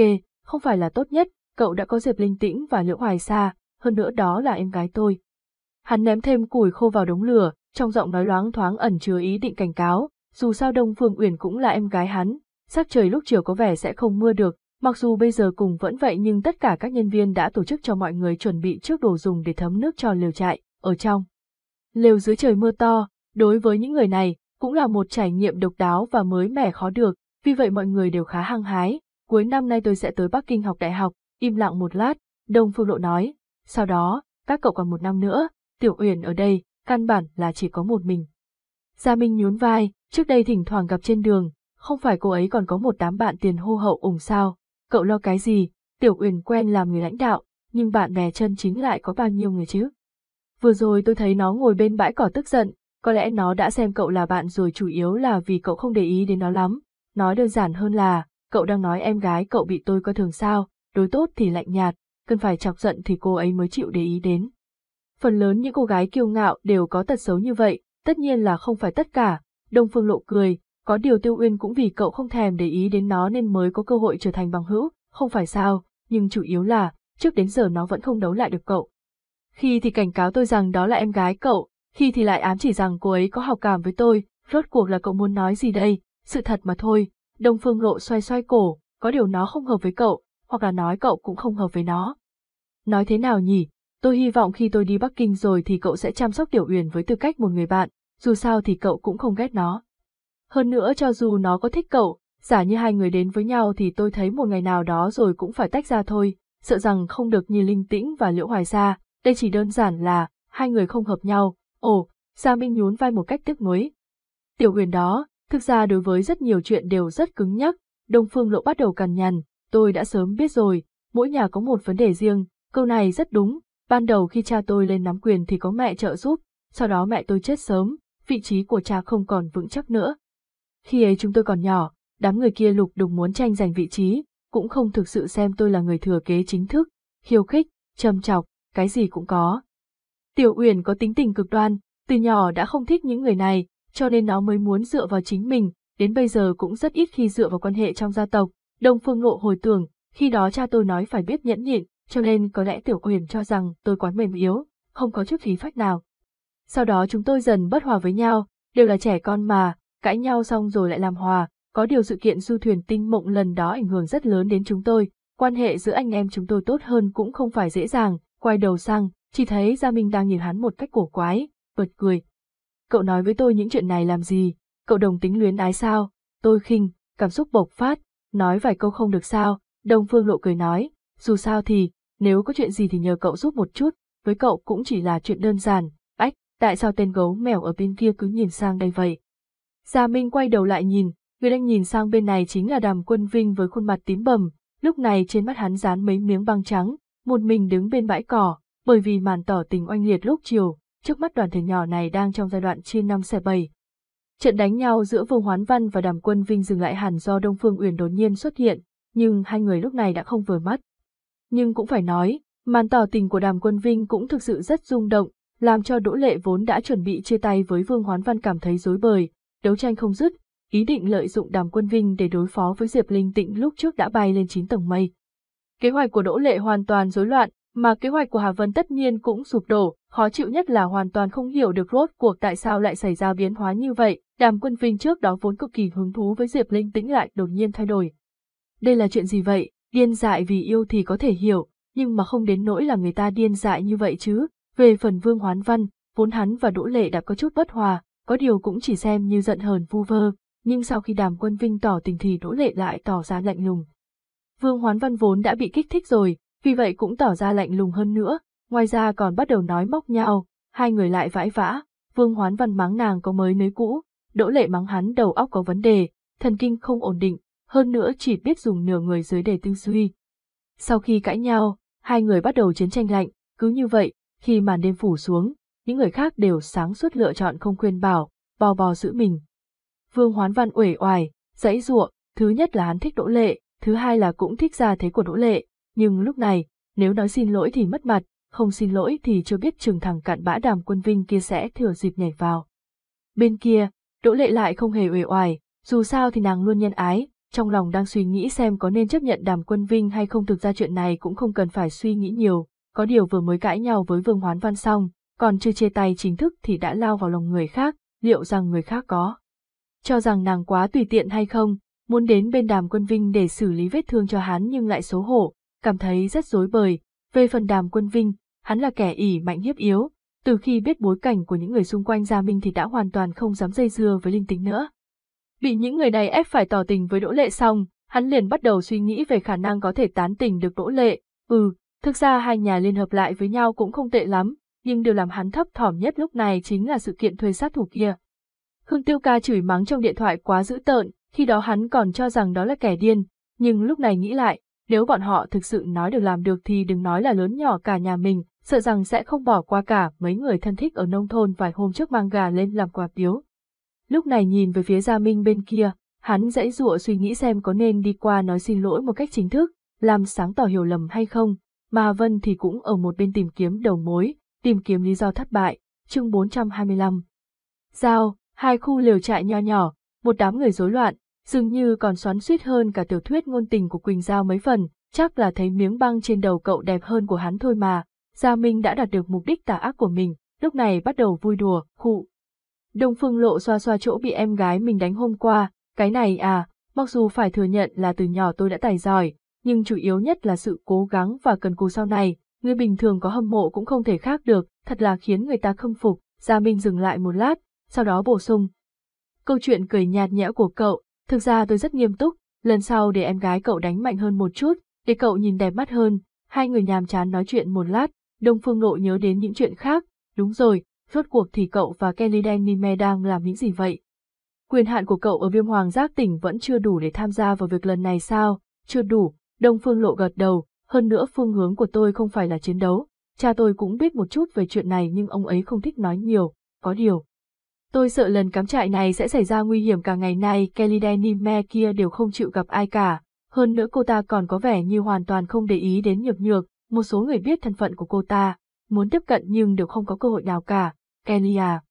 không phải là tốt nhất, cậu đã có Diệp Linh Tĩnh và Liễu Hoài Sa, hơn nữa đó là em gái tôi. Hắn ném thêm củi khô vào đống lửa, trong giọng nói loáng thoáng ẩn chứa ý định cảnh cáo, dù sao Đông Phương Uyển cũng là em gái hắn, sắc trời lúc chiều có vẻ sẽ không mưa được, mặc dù bây giờ cùng vẫn vậy nhưng tất cả các nhân viên đã tổ chức cho mọi người chuẩn bị trước đồ dùng để thấm nước cho lều trại, ở trong. Lều dưới trời mưa to, đối với những người này, cũng là một trải nghiệm độc đáo và mới mẻ khó được, vì vậy mọi người đều khá hăng hái. Cuối năm nay tôi sẽ tới Bắc Kinh học đại học, im lặng một lát, Đông Phương Lộ nói, sau đó, các cậu còn một năm nữa, Tiểu Uyển ở đây, căn bản là chỉ có một mình. Gia Minh nhún vai, trước đây thỉnh thoảng gặp trên đường, không phải cô ấy còn có một đám bạn tiền hô hậu ủng sao, cậu lo cái gì, Tiểu Uyển quen làm người lãnh đạo, nhưng bạn bè chân chính lại có bao nhiêu người chứ? Vừa rồi tôi thấy nó ngồi bên bãi cỏ tức giận, có lẽ nó đã xem cậu là bạn rồi chủ yếu là vì cậu không để ý đến nó lắm. Nói đơn giản hơn là, cậu đang nói em gái cậu bị tôi coi thường sao, đối tốt thì lạnh nhạt, cần phải chọc giận thì cô ấy mới chịu để ý đến. Phần lớn những cô gái kiêu ngạo đều có tật xấu như vậy, tất nhiên là không phải tất cả. Đông Phương Lộ cười, có điều Tiêu Uyên cũng vì cậu không thèm để ý đến nó nên mới có cơ hội trở thành bằng hữu, không phải sao, nhưng chủ yếu là, trước đến giờ nó vẫn không đấu lại được cậu. Khi thì cảnh cáo tôi rằng đó là em gái cậu, khi thì lại ám chỉ rằng cô ấy có hào cảm với tôi, rốt cuộc là cậu muốn nói gì đây, sự thật mà thôi. Đông Phương Lộ xoay xoay cổ, có điều nó không hợp với cậu, hoặc là nói cậu cũng không hợp với nó. Nói thế nào nhỉ, tôi hy vọng khi tôi đi Bắc Kinh rồi thì cậu sẽ chăm sóc Tiểu Uyển với tư cách một người bạn, dù sao thì cậu cũng không ghét nó. Hơn nữa cho dù nó có thích cậu, giả như hai người đến với nhau thì tôi thấy một ngày nào đó rồi cũng phải tách ra thôi, sợ rằng không được như Linh Tĩnh và Liễu Hoài xa đây chỉ đơn giản là, hai người không hợp nhau, ồ, Gia Minh nhún vai một cách tiếc nuối. Tiểu huyền đó, thực ra đối với rất nhiều chuyện đều rất cứng nhắc, Đông Phương Lộ bắt đầu cằn nhằn, tôi đã sớm biết rồi, mỗi nhà có một vấn đề riêng, câu này rất đúng, ban đầu khi cha tôi lên nắm quyền thì có mẹ trợ giúp, sau đó mẹ tôi chết sớm, vị trí của cha không còn vững chắc nữa. Khi ấy chúng tôi còn nhỏ, đám người kia lục đục muốn tranh giành vị trí, cũng không thực sự xem tôi là người thừa kế chính thức, khiêu khích, châm chọc, cái gì cũng có. Tiểu Uyển có tính tình cực đoan, từ nhỏ đã không thích những người này, cho nên nó mới muốn dựa vào chính mình, đến bây giờ cũng rất ít khi dựa vào quan hệ trong gia tộc. Đông Phương Ngộ hồi tưởng, khi đó cha tôi nói phải biết nhẫn nhịn, cho nên có lẽ Tiểu Uyển cho rằng tôi quá mềm yếu, không có chút khí phách nào. Sau đó chúng tôi dần bất hòa với nhau, đều là trẻ con mà, cãi nhau xong rồi lại làm hòa, có điều sự kiện du thuyền tinh mộng lần đó ảnh hưởng rất lớn đến chúng tôi, quan hệ giữa anh em chúng tôi tốt hơn cũng không phải dễ dàng, quay đầu sang, chỉ thấy Gia Minh đang nhìn hắn một cách cổ quái, bật cười. Cậu nói với tôi những chuyện này làm gì, cậu đồng tính luyến ái sao, tôi khinh, cảm xúc bộc phát, nói vài câu không được sao, Đông Phương Lộ cười nói, dù sao thì, nếu có chuyện gì thì nhờ cậu giúp một chút, với cậu cũng chỉ là chuyện đơn giản, ách, tại sao tên gấu mèo ở bên kia cứ nhìn sang đây vậy? Gia Minh quay đầu lại nhìn, người đang nhìn sang bên này chính là đàm quân vinh với khuôn mặt tím bầm, lúc này trên mắt hắn dán mấy miếng băng trắng, một mình đứng bên bãi cỏ, bởi vì màn tỏ tình oanh liệt lúc chiều, trước mắt đoàn thể nhỏ này đang trong giai đoạn chia năm xẻ bảy. Trận đánh nhau giữa Vương Hoán Văn và Đàm Quân Vinh dừng lại hẳn do Đông Phương Uyển đột nhiên xuất hiện, nhưng hai người lúc này đã không vừa mắt. Nhưng cũng phải nói, màn tỏ tình của Đàm Quân Vinh cũng thực sự rất rung động, làm cho Đỗ Lệ vốn đã chuẩn bị chia tay với Vương Hoán Văn cảm thấy rối bời, đấu tranh không dứt, ý định lợi dụng Đàm Quân Vinh để đối phó với Diệp Linh Tịnh lúc trước đã bay lên 9 tầng mây. Kế hoạch của Đỗ Lệ hoàn toàn rối loạn, mà kế hoạch của Hà Vân tất nhiên cũng sụp đổ, khó chịu nhất là hoàn toàn không hiểu được rốt cuộc tại sao lại xảy ra biến hóa như vậy, Đàm Quân Vinh trước đó vốn cực kỳ hứng thú với Diệp Linh Tĩnh lại đột nhiên thay đổi. Đây là chuyện gì vậy, điên dại vì yêu thì có thể hiểu, nhưng mà không đến nỗi là người ta điên dại như vậy chứ, về phần Vương Hoán Văn, vốn hắn và Đỗ Lệ đã có chút bất hòa, có điều cũng chỉ xem như giận hờn vu vơ, nhưng sau khi Đàm Quân Vinh tỏ tình thì Đỗ Lệ lại tỏ ra lạnh lùng. Vương Hoán Văn vốn đã bị kích thích rồi, vì vậy cũng tỏ ra lạnh lùng hơn nữa, ngoài ra còn bắt đầu nói móc nhau, hai người lại vãi vã, Vương Hoán Văn mắng nàng có mới nới cũ, Đỗ Lệ mắng hắn đầu óc có vấn đề, thần kinh không ổn định, hơn nữa chỉ biết dùng nửa người dưới để tư duy. Sau khi cãi nhau, hai người bắt đầu chiến tranh lạnh, cứ như vậy, khi màn đêm phủ xuống, những người khác đều sáng suốt lựa chọn không khuyên bảo, bò bò giữ mình. Vương Hoán Văn uể oải, dãy ruộng, thứ nhất là hắn thích Đỗ Lệ, thứ hai là cũng thích gia thế của Đỗ Lệ, nhưng lúc này, nếu nói xin lỗi thì mất mặt, không xin lỗi thì chưa biết chừng thằng cặn bã đàm quân vinh kia sẽ thừa dịp nhảy vào. Bên kia, Đỗ Lệ lại không hề uể oải, dù sao thì nàng luôn nhân ái, trong lòng đang suy nghĩ xem có nên chấp nhận đàm quân vinh hay không thực ra chuyện này cũng không cần phải suy nghĩ nhiều, có điều vừa mới cãi nhau với Vương Hoán Văn xong, còn chưa chia tay chính thức thì đã lao vào lòng người khác, liệu rằng người khác có. Cho rằng nàng quá tùy tiện hay không, muốn đến bên đàm quân vinh để xử lý vết thương cho hắn nhưng lại xấu hổ, cảm thấy rất dối bời. Về phần đàm quân vinh, hắn là kẻ ỉ mạnh hiếp yếu, từ khi biết bối cảnh của những người xung quanh Gia Minh thì đã hoàn toàn không dám dây dưa với linh tính nữa. Bị những người này ép phải tỏ tình với Đỗ Lệ xong, hắn liền bắt đầu suy nghĩ về khả năng có thể tán tình được Đỗ Lệ. Ừ, thực ra hai nhà liên hợp lại với nhau cũng không tệ lắm, nhưng điều làm hắn thấp thỏm nhất lúc này chính là sự kiện thuê sát thủ kia. Hương Tiêu Ca chửi mắng trong điện thoại quá dữ tợn, khi đó hắn còn cho rằng đó là kẻ điên, nhưng lúc này nghĩ lại, nếu bọn họ thực sự nói được làm được thì đừng nói là lớn nhỏ cả nhà mình, sợ rằng sẽ không bỏ qua cả mấy người thân thích ở nông thôn vài hôm trước mang gà lên làm quà biếu. Lúc này nhìn về phía Gia Minh bên kia, hắn dãy dụa suy nghĩ xem có nên đi qua nói xin lỗi một cách chính thức, làm sáng tỏ hiểu lầm hay không, mà Vân thì cũng ở một bên tìm kiếm đầu mối, tìm kiếm lý do thất bại, chương 425. Giao, hai khu liều trại nho nhỏ, một đám người rối loạn, dường như còn xoắn suýt hơn cả tiểu thuyết ngôn tình của Quỳnh Giao mấy phần, chắc là thấy miếng băng trên đầu cậu đẹp hơn của hắn thôi mà, Gia Minh đã đạt được mục đích tà ác của mình, lúc này bắt đầu vui đùa, khụ. Đông Phương Lộ xoa xoa chỗ bị em gái mình đánh hôm qua, cái này à, mặc dù phải thừa nhận là từ nhỏ tôi đã tài giỏi, nhưng chủ yếu nhất là sự cố gắng và cần cù sau này, người bình thường có hâm mộ cũng không thể khác được, thật là khiến người ta khâm phục, Gia Minh dừng lại một lát, sau đó bổ sung. Câu chuyện cười nhạt nhẽo của cậu, thực ra tôi rất nghiêm túc, lần sau để em gái cậu đánh mạnh hơn một chút, để cậu nhìn đẹp mắt hơn, hai người nhàm chán nói chuyện một lát, Đông Phương Nộ nhớ đến những chuyện khác, đúng rồi, rốt cuộc thì cậu và Kelly Denime đang làm những gì vậy? Quyền hạn của cậu ở viêm hoàng giác tỉnh vẫn chưa đủ để tham gia vào việc lần này sao? Chưa đủ, Đông Phương Lộ gật đầu, hơn nữa phương hướng của tôi không phải là chiến đấu. Cha tôi cũng biết một chút về chuyện này nhưng ông ấy không thích nói nhiều, có điều. Tôi sợ lần cắm trại này sẽ xảy ra nguy hiểm cả ngày nay, Kelly Denime kia đều không chịu gặp ai cả. Hơn nữa cô ta còn có vẻ như hoàn toàn không để ý đến nhược nhược, một số người biết thân phận của cô ta, muốn tiếp cận nhưng đều không có cơ hội nào cả. Kelly à.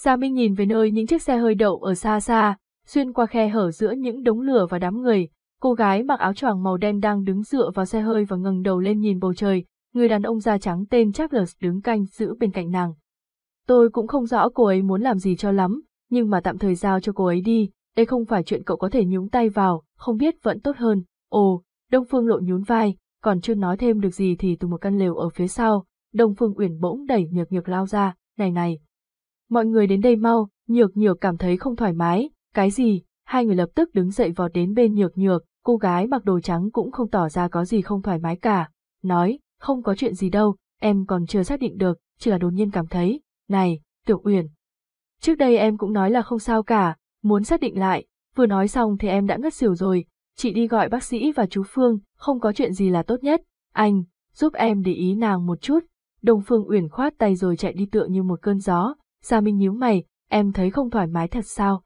Gia Minh nhìn về nơi những chiếc xe hơi đậu ở xa xa, xuyên qua khe hở giữa những đống lửa và đám người, cô gái mặc áo choàng màu đen đang đứng dựa vào xe hơi và ngẩng đầu lên nhìn bầu trời, người đàn ông da trắng tên Charles đứng canh giữ bên cạnh nàng. Tôi cũng không rõ cô ấy muốn làm gì cho lắm, nhưng mà tạm thời giao cho cô ấy đi, đây không phải chuyện cậu có thể nhúng tay vào, không biết vẫn tốt hơn. Ồ, Đông Phương lộ nhún vai, còn chưa nói thêm được gì thì từ một căn lều ở phía sau, Đông Phương Uyển bỗng đẩy nhược nhược lao ra, này này. Mọi người đến đây mau, nhược nhược cảm thấy không thoải mái, cái gì, hai người lập tức đứng dậy vọt đến bên nhược nhược, cô gái mặc đồ trắng cũng không tỏ ra có gì không thoải mái cả, nói, không có chuyện gì đâu, em còn chưa xác định được, chỉ là đột nhiên cảm thấy, này, Tiểu Uyển. Trước đây em cũng nói là không sao cả, muốn xác định lại, vừa nói xong thì em đã ngất xỉu rồi, chị đi gọi bác sĩ và chú Phương, không có chuyện gì là tốt nhất, anh, giúp em để ý nàng một chút. Đông Phương Uyển khoát tay rồi chạy đi tựa như một cơn gió, Gia Minh nhíu mày, em thấy không thoải mái thật sao?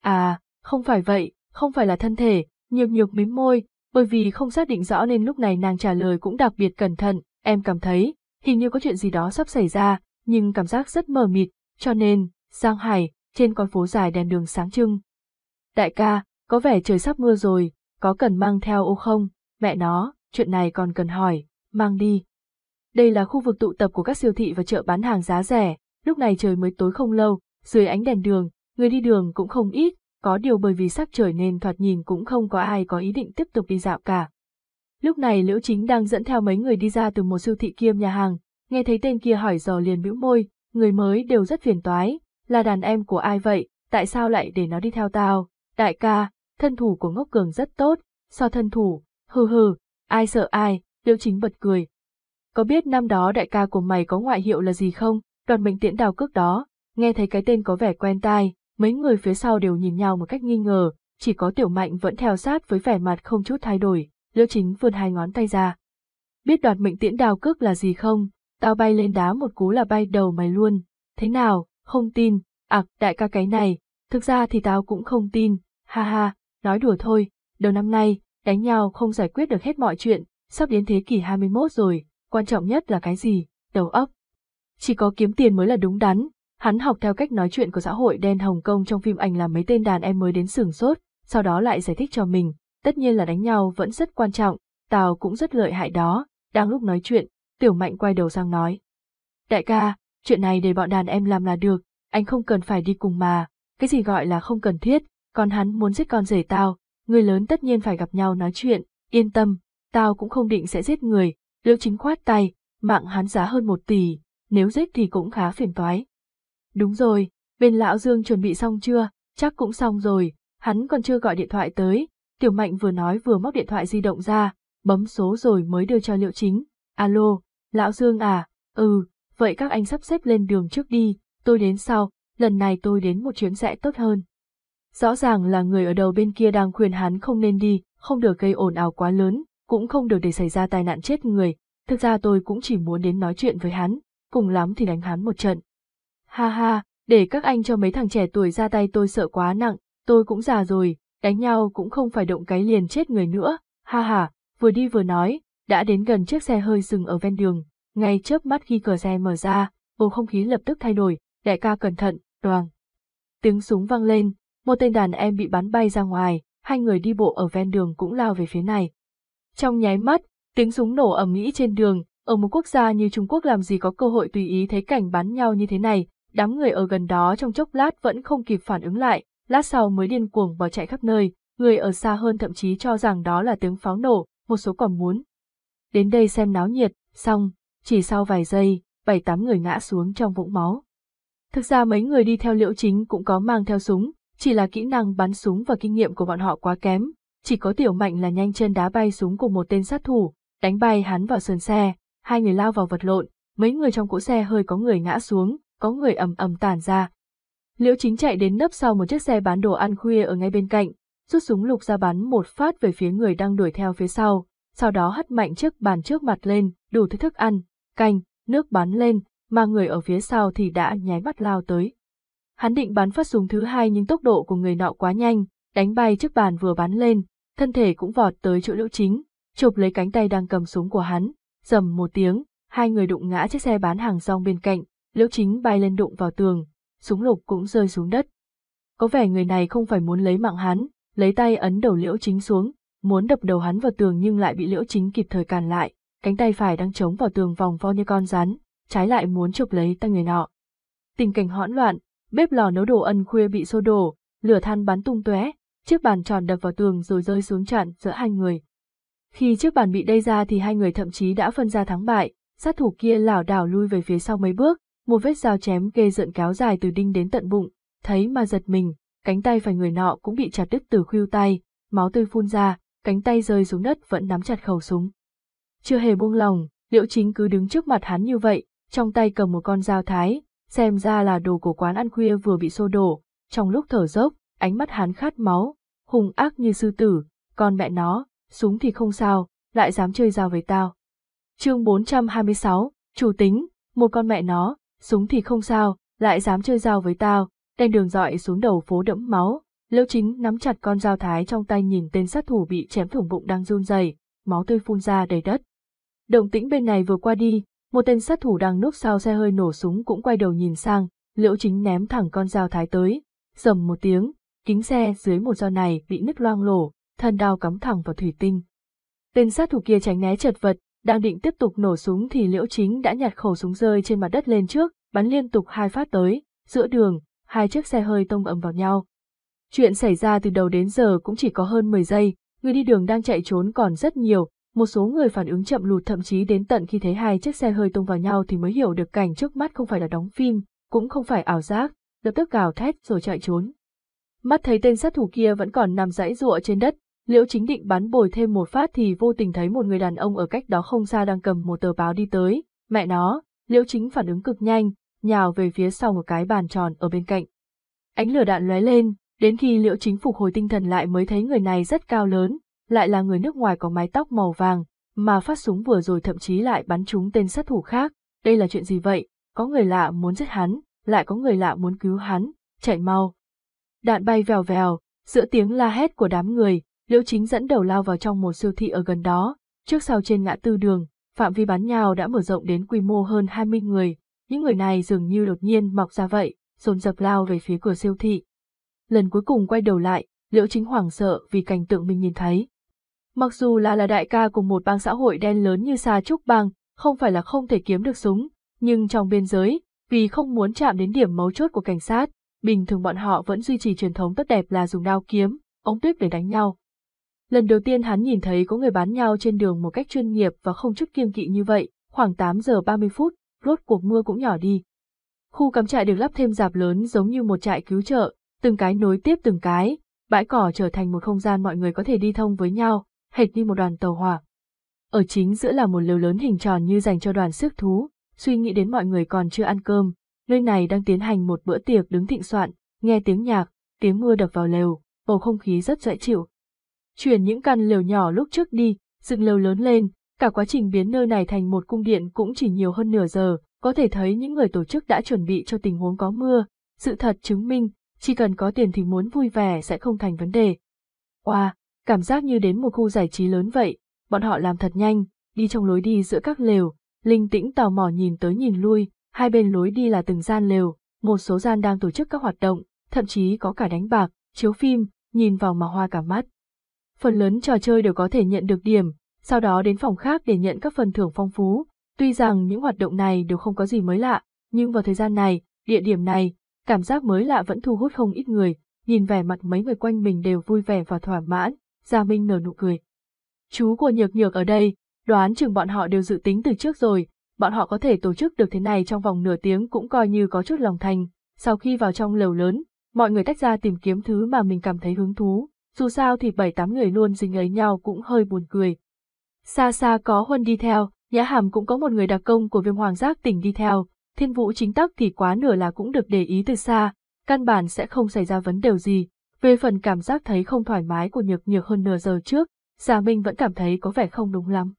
À, không phải vậy, không phải là thân thể, nhược nhược mím môi, bởi vì không xác định rõ nên lúc này nàng trả lời cũng đặc biệt cẩn thận, em cảm thấy, hình như có chuyện gì đó sắp xảy ra, nhưng cảm giác rất mờ mịt, cho nên, Giang Hải, trên con phố dài đèn đường sáng trưng. Đại ca, có vẻ trời sắp mưa rồi, có cần mang theo ô không? Mẹ nó, chuyện này còn cần hỏi, mang đi. Đây là khu vực tụ tập của các siêu thị và chợ bán hàng giá rẻ, lúc này trời mới tối không lâu, dưới ánh đèn đường, người đi đường cũng không ít, có điều bởi vì sắc trời nên thoạt nhìn cũng không có ai có ý định tiếp tục đi dạo cả. Lúc này Liễu Chính đang dẫn theo mấy người đi ra từ một siêu thị kiêm nhà hàng, nghe thấy tên kia hỏi dò liền bĩu môi, người mới đều rất phiền toái, là đàn em của ai vậy, tại sao lại để nó đi theo tao, đại ca, thân thủ của ngốc cường rất tốt, so thân thủ, hừ hừ, ai sợ ai, Liễu Chính bật cười. Có biết năm đó đại ca của mày có ngoại hiệu là gì không, đoàn bệnh tiễn đào cước đó, nghe thấy cái tên có vẻ quen tai, mấy người phía sau đều nhìn nhau một cách nghi ngờ, chỉ có tiểu mạnh vẫn theo sát với vẻ mặt không chút thay đổi, liễu chính vươn hai ngón tay ra. Biết đoạt mệnh tiễn đào cước là gì không, tao bay lên đá một cú là bay đầu mày luôn, thế nào, không tin, ạc đại ca cái này, thực ra thì tao cũng không tin, ha ha, nói đùa thôi, đầu năm nay, đánh nhau không giải quyết được hết mọi chuyện, sắp đến thế kỷ 21 rồi, quan trọng nhất là cái gì, đầu óc. Chỉ có kiếm tiền mới là đúng đắn, Hắn học theo cách nói chuyện của xã hội đen Hồng Kông trong phim ảnh làm mấy tên đàn em mới đến sửng sốt, sau đó lại giải thích cho mình, tất nhiên là đánh nhau vẫn rất quan trọng, Tào cũng rất lợi hại đó, đang lúc nói chuyện, Tiểu Mạnh quay đầu sang nói. Đại ca, chuyện này để bọn đàn em làm là được, anh không cần phải đi cùng mà, cái gì gọi là không cần thiết, còn hắn muốn giết con rể tao, người lớn tất nhiên phải gặp nhau nói chuyện, yên tâm, tao cũng không định sẽ giết người, liễu chính khoát tay, mạng hắn giá hơn một tỷ, nếu giết thì cũng khá phiền toái. Đúng rồi, bên lão Dương chuẩn bị xong chưa, chắc cũng xong rồi, hắn còn chưa gọi điện thoại tới, Tiểu Mạnh vừa nói vừa móc điện thoại di động ra, bấm số rồi mới đưa cho Liệu Chính. Alo, lão Dương à, ừ, vậy các anh sắp xếp lên đường trước đi, tôi đến sau, lần này tôi đến một chuyến sẽ tốt hơn. Rõ ràng là người ở đầu bên kia đang khuyên hắn không nên đi, không được gây ồn ào quá lớn, cũng không được để xảy ra tai nạn chết người, thực ra tôi cũng chỉ muốn đến nói chuyện với hắn, cùng lắm thì đánh hắn một trận. Ha ha, để các anh cho mấy thằng trẻ tuổi ra tay tôi sợ quá nặng, tôi cũng già rồi, đánh nhau cũng không phải động cái liền chết người nữa, ha ha, vừa đi vừa nói, đã đến gần chiếc xe hơi dừng ở ven đường, ngay chớp mắt khi cửa xe mở ra, bầu không khí lập tức thay đổi, đại ca cẩn thận, đoàn. Tiếng súng vang lên, một tên đàn em bị bắn bay ra ngoài, hai người đi bộ ở ven đường cũng lao về phía này. Trong nháy mắt, tiếng súng nổ ầm ĩ trên đường, ở một quốc gia như Trung Quốc làm gì có cơ hội tùy ý thấy cảnh bắn nhau như thế này, đám người ở gần đó trong chốc lát vẫn không kịp phản ứng lại, lát sau mới điên cuồng bỏ chạy khắp nơi, người ở xa hơn thậm chí cho rằng đó là tiếng pháo nổ, một số còn muốn. Đến đây xem náo nhiệt, xong, chỉ sau vài giây, bảy tám người ngã xuống trong vũng máu. Thực ra mấy người đi theo liễu chính cũng có mang theo súng, chỉ là kỹ năng bắn súng và kinh nghiệm của bọn họ quá kém, chỉ có tiểu mạnh là nhanh chân đá bay súng của một tên sát thủ, đánh bay hắn vào sườn xe, hai người lao vào vật lộn, mấy người trong cỗ xe hơi có người ngã xuống, có người ầm ầm tàn ra. Liễu chính chạy đến nấp sau một chiếc xe bán đồ ăn khuya ở ngay bên cạnh, rút súng lục ra bắn một phát về phía người đang đuổi theo phía sau, sau đó hất mạnh chiếc bàn trước mặt lên, đủ thứ thức ăn, canh, nước bắn lên, mà người ở phía sau thì đã nháy mắt lao tới. Hắn định bắn phát súng thứ hai nhưng tốc độ của người nọ quá nhanh, đánh bay chiếc bàn vừa bắn lên, thân thể cũng vọt tới chỗ liễu chính, chụp lấy cánh tay đang cầm súng của hắn, rầm một tiếng, hai người đụng ngã chiếc xe bán hàng rong bên cạnh, liễu chính bay lên đụng vào tường, súng lục cũng rơi xuống đất. Có vẻ người này không phải muốn lấy mạng hắn, lấy tay ấn đầu liễu chính xuống, muốn đập đầu hắn vào tường nhưng lại bị liễu chính kịp thời cản lại, cánh tay phải đang chống vào tường vòng vo như con rắn, trái lại muốn chụp lấy tay người nọ. Tình cảnh hỗn loạn, bếp lò nấu đồ ân khuya bị xô đổ, lửa than bắn tung tóe, chiếc bàn tròn đập vào tường rồi rơi xuống chặn giữa hai người. Khi chiếc bàn bị đẩy ra thì hai người thậm chí đã phân ra thắng bại, sát thủ kia lảo đảo lui về phía sau mấy bước, một vết dao chém ghê rợn kéo dài từ đinh đến tận bụng, thấy mà giật mình, cánh tay phải người nọ cũng bị chặt đứt từ khuỷu tay, máu tươi phun ra, cánh tay rơi xuống đất vẫn nắm chặt khẩu súng. Chưa hề buông lòng, Liễu Chính cứ đứng trước mặt hắn như vậy, trong tay cầm một con dao thái, xem ra là đồ của quán ăn khuya vừa bị xô đổ, trong lúc thở dốc, ánh mắt hắn khát máu, hung ác như sư tử, con mẹ nó, súng thì không sao, lại dám chơi dao với tao. Chương 426, chủ tính, một con mẹ nó, súng thì không sao, lại dám chơi dao với tao, đèn đường dọi xuống đầu phố đẫm máu, Liễu Chính nắm chặt con dao thái trong tay nhìn tên sát thủ bị chém thủng bụng đang run rẩy, máu tươi phun ra đầy đất. Động tĩnh bên này vừa qua đi, một tên sát thủ đang núp sau xe hơi nổ súng cũng quay đầu nhìn sang, Liễu Chính ném thẳng con dao thái tới, rầm một tiếng, kính xe dưới một dao này bị nứt loang lổ, thân đao cắm thẳng vào thủy tinh. Tên sát thủ kia tránh né chật vật, đang định tiếp tục nổ súng thì Liễu Chính đã nhặt khẩu súng rơi trên mặt đất lên trước, bắn liên tục hai phát tới, giữa đường, hai chiếc xe hơi tông ầm vào nhau. Chuyện xảy ra từ đầu đến giờ cũng chỉ có hơn 10 giây, người đi đường đang chạy trốn còn rất nhiều, một số người phản ứng chậm lụt thậm chí đến tận khi thấy hai chiếc xe hơi tông vào nhau thì mới hiểu được cảnh trước mắt không phải là đóng phim, cũng không phải ảo giác, lập tức gào thét rồi chạy trốn. Mắt thấy tên sát thủ kia vẫn còn nằm dãy rụa trên đất, Liễu chính định bắn bồi thêm một phát thì vô tình thấy một người đàn ông ở cách đó không xa đang cầm một tờ báo đi tới, mẹ nó, Liễu chính phản ứng cực nhanh, nhào về phía sau một cái bàn tròn ở bên cạnh. Ánh lửa đạn lóe lên, đến khi Liễu chính phục hồi tinh thần lại mới thấy người này rất cao lớn, lại là người nước ngoài có mái tóc màu vàng, mà phát súng vừa rồi thậm chí lại bắn trúng tên sát thủ khác, đây là chuyện gì vậy, có người lạ muốn giết hắn, lại có người lạ muốn cứu hắn, chạy mau. Đạn bay vèo vèo, giữa tiếng la hét của đám người, Liễu Chính dẫn đầu lao vào trong một siêu thị ở gần đó, trước sau trên ngã tư đường, phạm vi bắn nhào đã mở rộng đến quy mô hơn 20 người, những người này dường như đột nhiên mọc ra vậy, dồn dập lao về phía cửa siêu thị. Lần cuối cùng quay đầu lại, Liễu Chính hoảng sợ vì cảnh tượng mình nhìn thấy. Mặc dù là là đại ca của một bang xã hội đen lớn như Sa Trúc Bang, không phải là không thể kiếm được súng, nhưng trong biên giới, vì không muốn chạm đến điểm mấu chốt của cảnh sát, bình thường bọn họ vẫn duy trì truyền thống tốt đẹp là dùng đao kiếm, ống tuyếp để đánh nhau. Lần đầu tiên hắn nhìn thấy có người bán nhau trên đường một cách chuyên nghiệp và không chút kiêng kỵ như vậy, khoảng 8 giờ 30 phút, rốt cuộc mưa cũng nhỏ đi. Khu cắm trại được lắp thêm dạp lớn giống như một trại cứu trợ, từng cái nối tiếp từng cái, bãi cỏ trở thành một không gian mọi người có thể đi thông với nhau, hệt như một đoàn tàu hỏa. Ở chính giữa là một lều lớn hình tròn như dành cho đoàn sức thú, suy nghĩ đến mọi người còn chưa ăn cơm, nơi này đang tiến hành một bữa tiệc đứng thịnh soạn, nghe tiếng nhạc, tiếng mưa đập vào lều, bầu không khí rất dễ chịu. Chuyển những căn lều nhỏ lúc trước đi, dựng lều lớn lên, cả quá trình biến nơi này thành một cung điện cũng chỉ nhiều hơn nửa giờ, có thể thấy những người tổ chức đã chuẩn bị cho tình huống có mưa, sự thật chứng minh, chỉ cần có tiền thì muốn vui vẻ sẽ không thành vấn đề. Wow, cảm giác như đến một khu giải trí lớn vậy, bọn họ làm thật nhanh, đi trong lối đi giữa các lều, linh tĩnh tò mò nhìn tới nhìn lui, hai bên lối đi là từng gian lều, một số gian đang tổ chức các hoạt động, thậm chí có cả đánh bạc, chiếu phim, nhìn vào mà hoa cả mắt. Phần lớn trò chơi đều có thể nhận được điểm, sau đó đến phòng khác để nhận các phần thưởng phong phú. Tuy rằng những hoạt động này đều không có gì mới lạ, nhưng vào thời gian này, địa điểm này, cảm giác mới lạ vẫn thu hút không ít người, nhìn vẻ mặt mấy người quanh mình đều vui vẻ và thỏa mãn, Gia Minh nở nụ cười. Chú của Nhược Nhược ở đây, đoán chừng bọn họ đều dự tính từ trước rồi, bọn họ có thể tổ chức được thế này trong vòng nửa tiếng cũng coi như có chút lòng thành. Sau khi vào trong lều lớn, mọi người tách ra tìm kiếm thứ mà mình cảm thấy hứng thú, dù sao thì bảy tám người luôn dính lấy nhau cũng hơi buồn cười. Xa xa có Huân đi theo, Nhã Hàm cũng có một người đặc công của viêm hoàng giác tỉnh đi theo, thiên vũ chính tắc thì quá nửa là cũng được để ý từ xa, căn bản sẽ không xảy ra vấn đề gì. Về phần cảm giác thấy không thoải mái của nhược nhược hơn nửa giờ trước, Già Minh vẫn cảm thấy có vẻ không đúng lắm.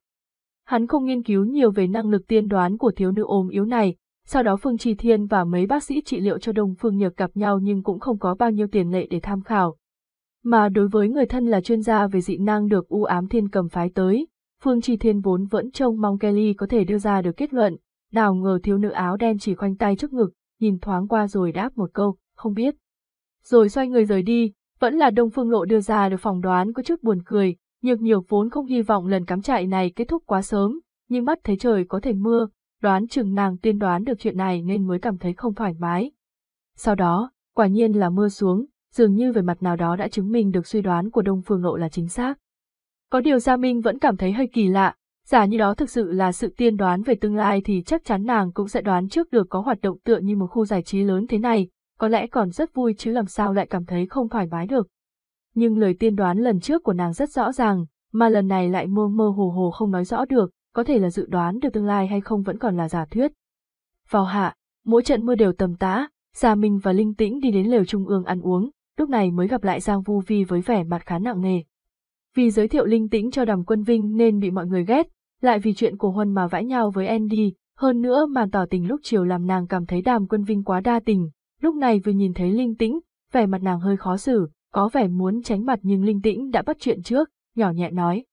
Hắn không nghiên cứu nhiều về năng lực tiên đoán của thiếu nữ ốm yếu này, Sau đó Phương Trì Thiên và mấy bác sĩ trị liệu cho Đông Phương Nhược gặp nhau nhưng cũng không có bao nhiêu tiền lệ để tham khảo. Mà đối với người thân là chuyên gia về dị năng được u ám thiên cầm phái tới, Phương Trì Thiên vốn vẫn trông mong Kelly có thể đưa ra được kết luận, nào ngờ thiếu nữ áo đen chỉ khoanh tay trước ngực, nhìn thoáng qua rồi đáp một câu, không biết. Rồi xoay người rời đi, vẫn là Đông Phương Lộ đưa ra được phỏng đoán có chút buồn cười, nhược nhiều vốn không hy vọng lần cắm trại này kết thúc quá sớm, nhưng mắt thấy trời có thể mưa, đoán chừng nàng tiên đoán được chuyện này nên mới cảm thấy không thoải mái. Sau đó, quả nhiên là mưa xuống, dường như về mặt nào đó đã chứng minh được suy đoán của Đông Phương Lộ là chính xác. Có điều Gia Minh vẫn cảm thấy hơi kỳ lạ, giả như đó thực sự là sự tiên đoán về tương lai thì chắc chắn nàng cũng sẽ đoán trước được có hoạt động tựa như một khu giải trí lớn thế này, có lẽ còn rất vui chứ làm sao lại cảm thấy không thoải mái được. Nhưng lời tiên đoán lần trước của nàng rất rõ ràng, mà lần này lại mơ mơ hồ hồ không nói rõ được, có thể là dự đoán được tương lai hay không vẫn còn là giả thuyết. Vào hạ, mỗi trận mưa đều tầm tã. Gia Minh và Linh Tĩnh đi đến lều trung ương ăn uống, lúc này mới gặp lại Giang Vu Vi với vẻ mặt khá nặng nề. Vì giới thiệu Linh Tĩnh cho Đàm Quân Vinh nên bị mọi người ghét, lại vì chuyện của Huân mà vãi nhau với Andy, hơn nữa màn tỏ tình lúc chiều làm nàng cảm thấy Đàm Quân Vinh quá đa tình, lúc này vừa nhìn thấy Linh Tĩnh, vẻ mặt nàng hơi khó xử, có vẻ muốn tránh mặt nhưng Linh Tĩnh đã bắt chuyện trước, nhỏ nhẹ nói.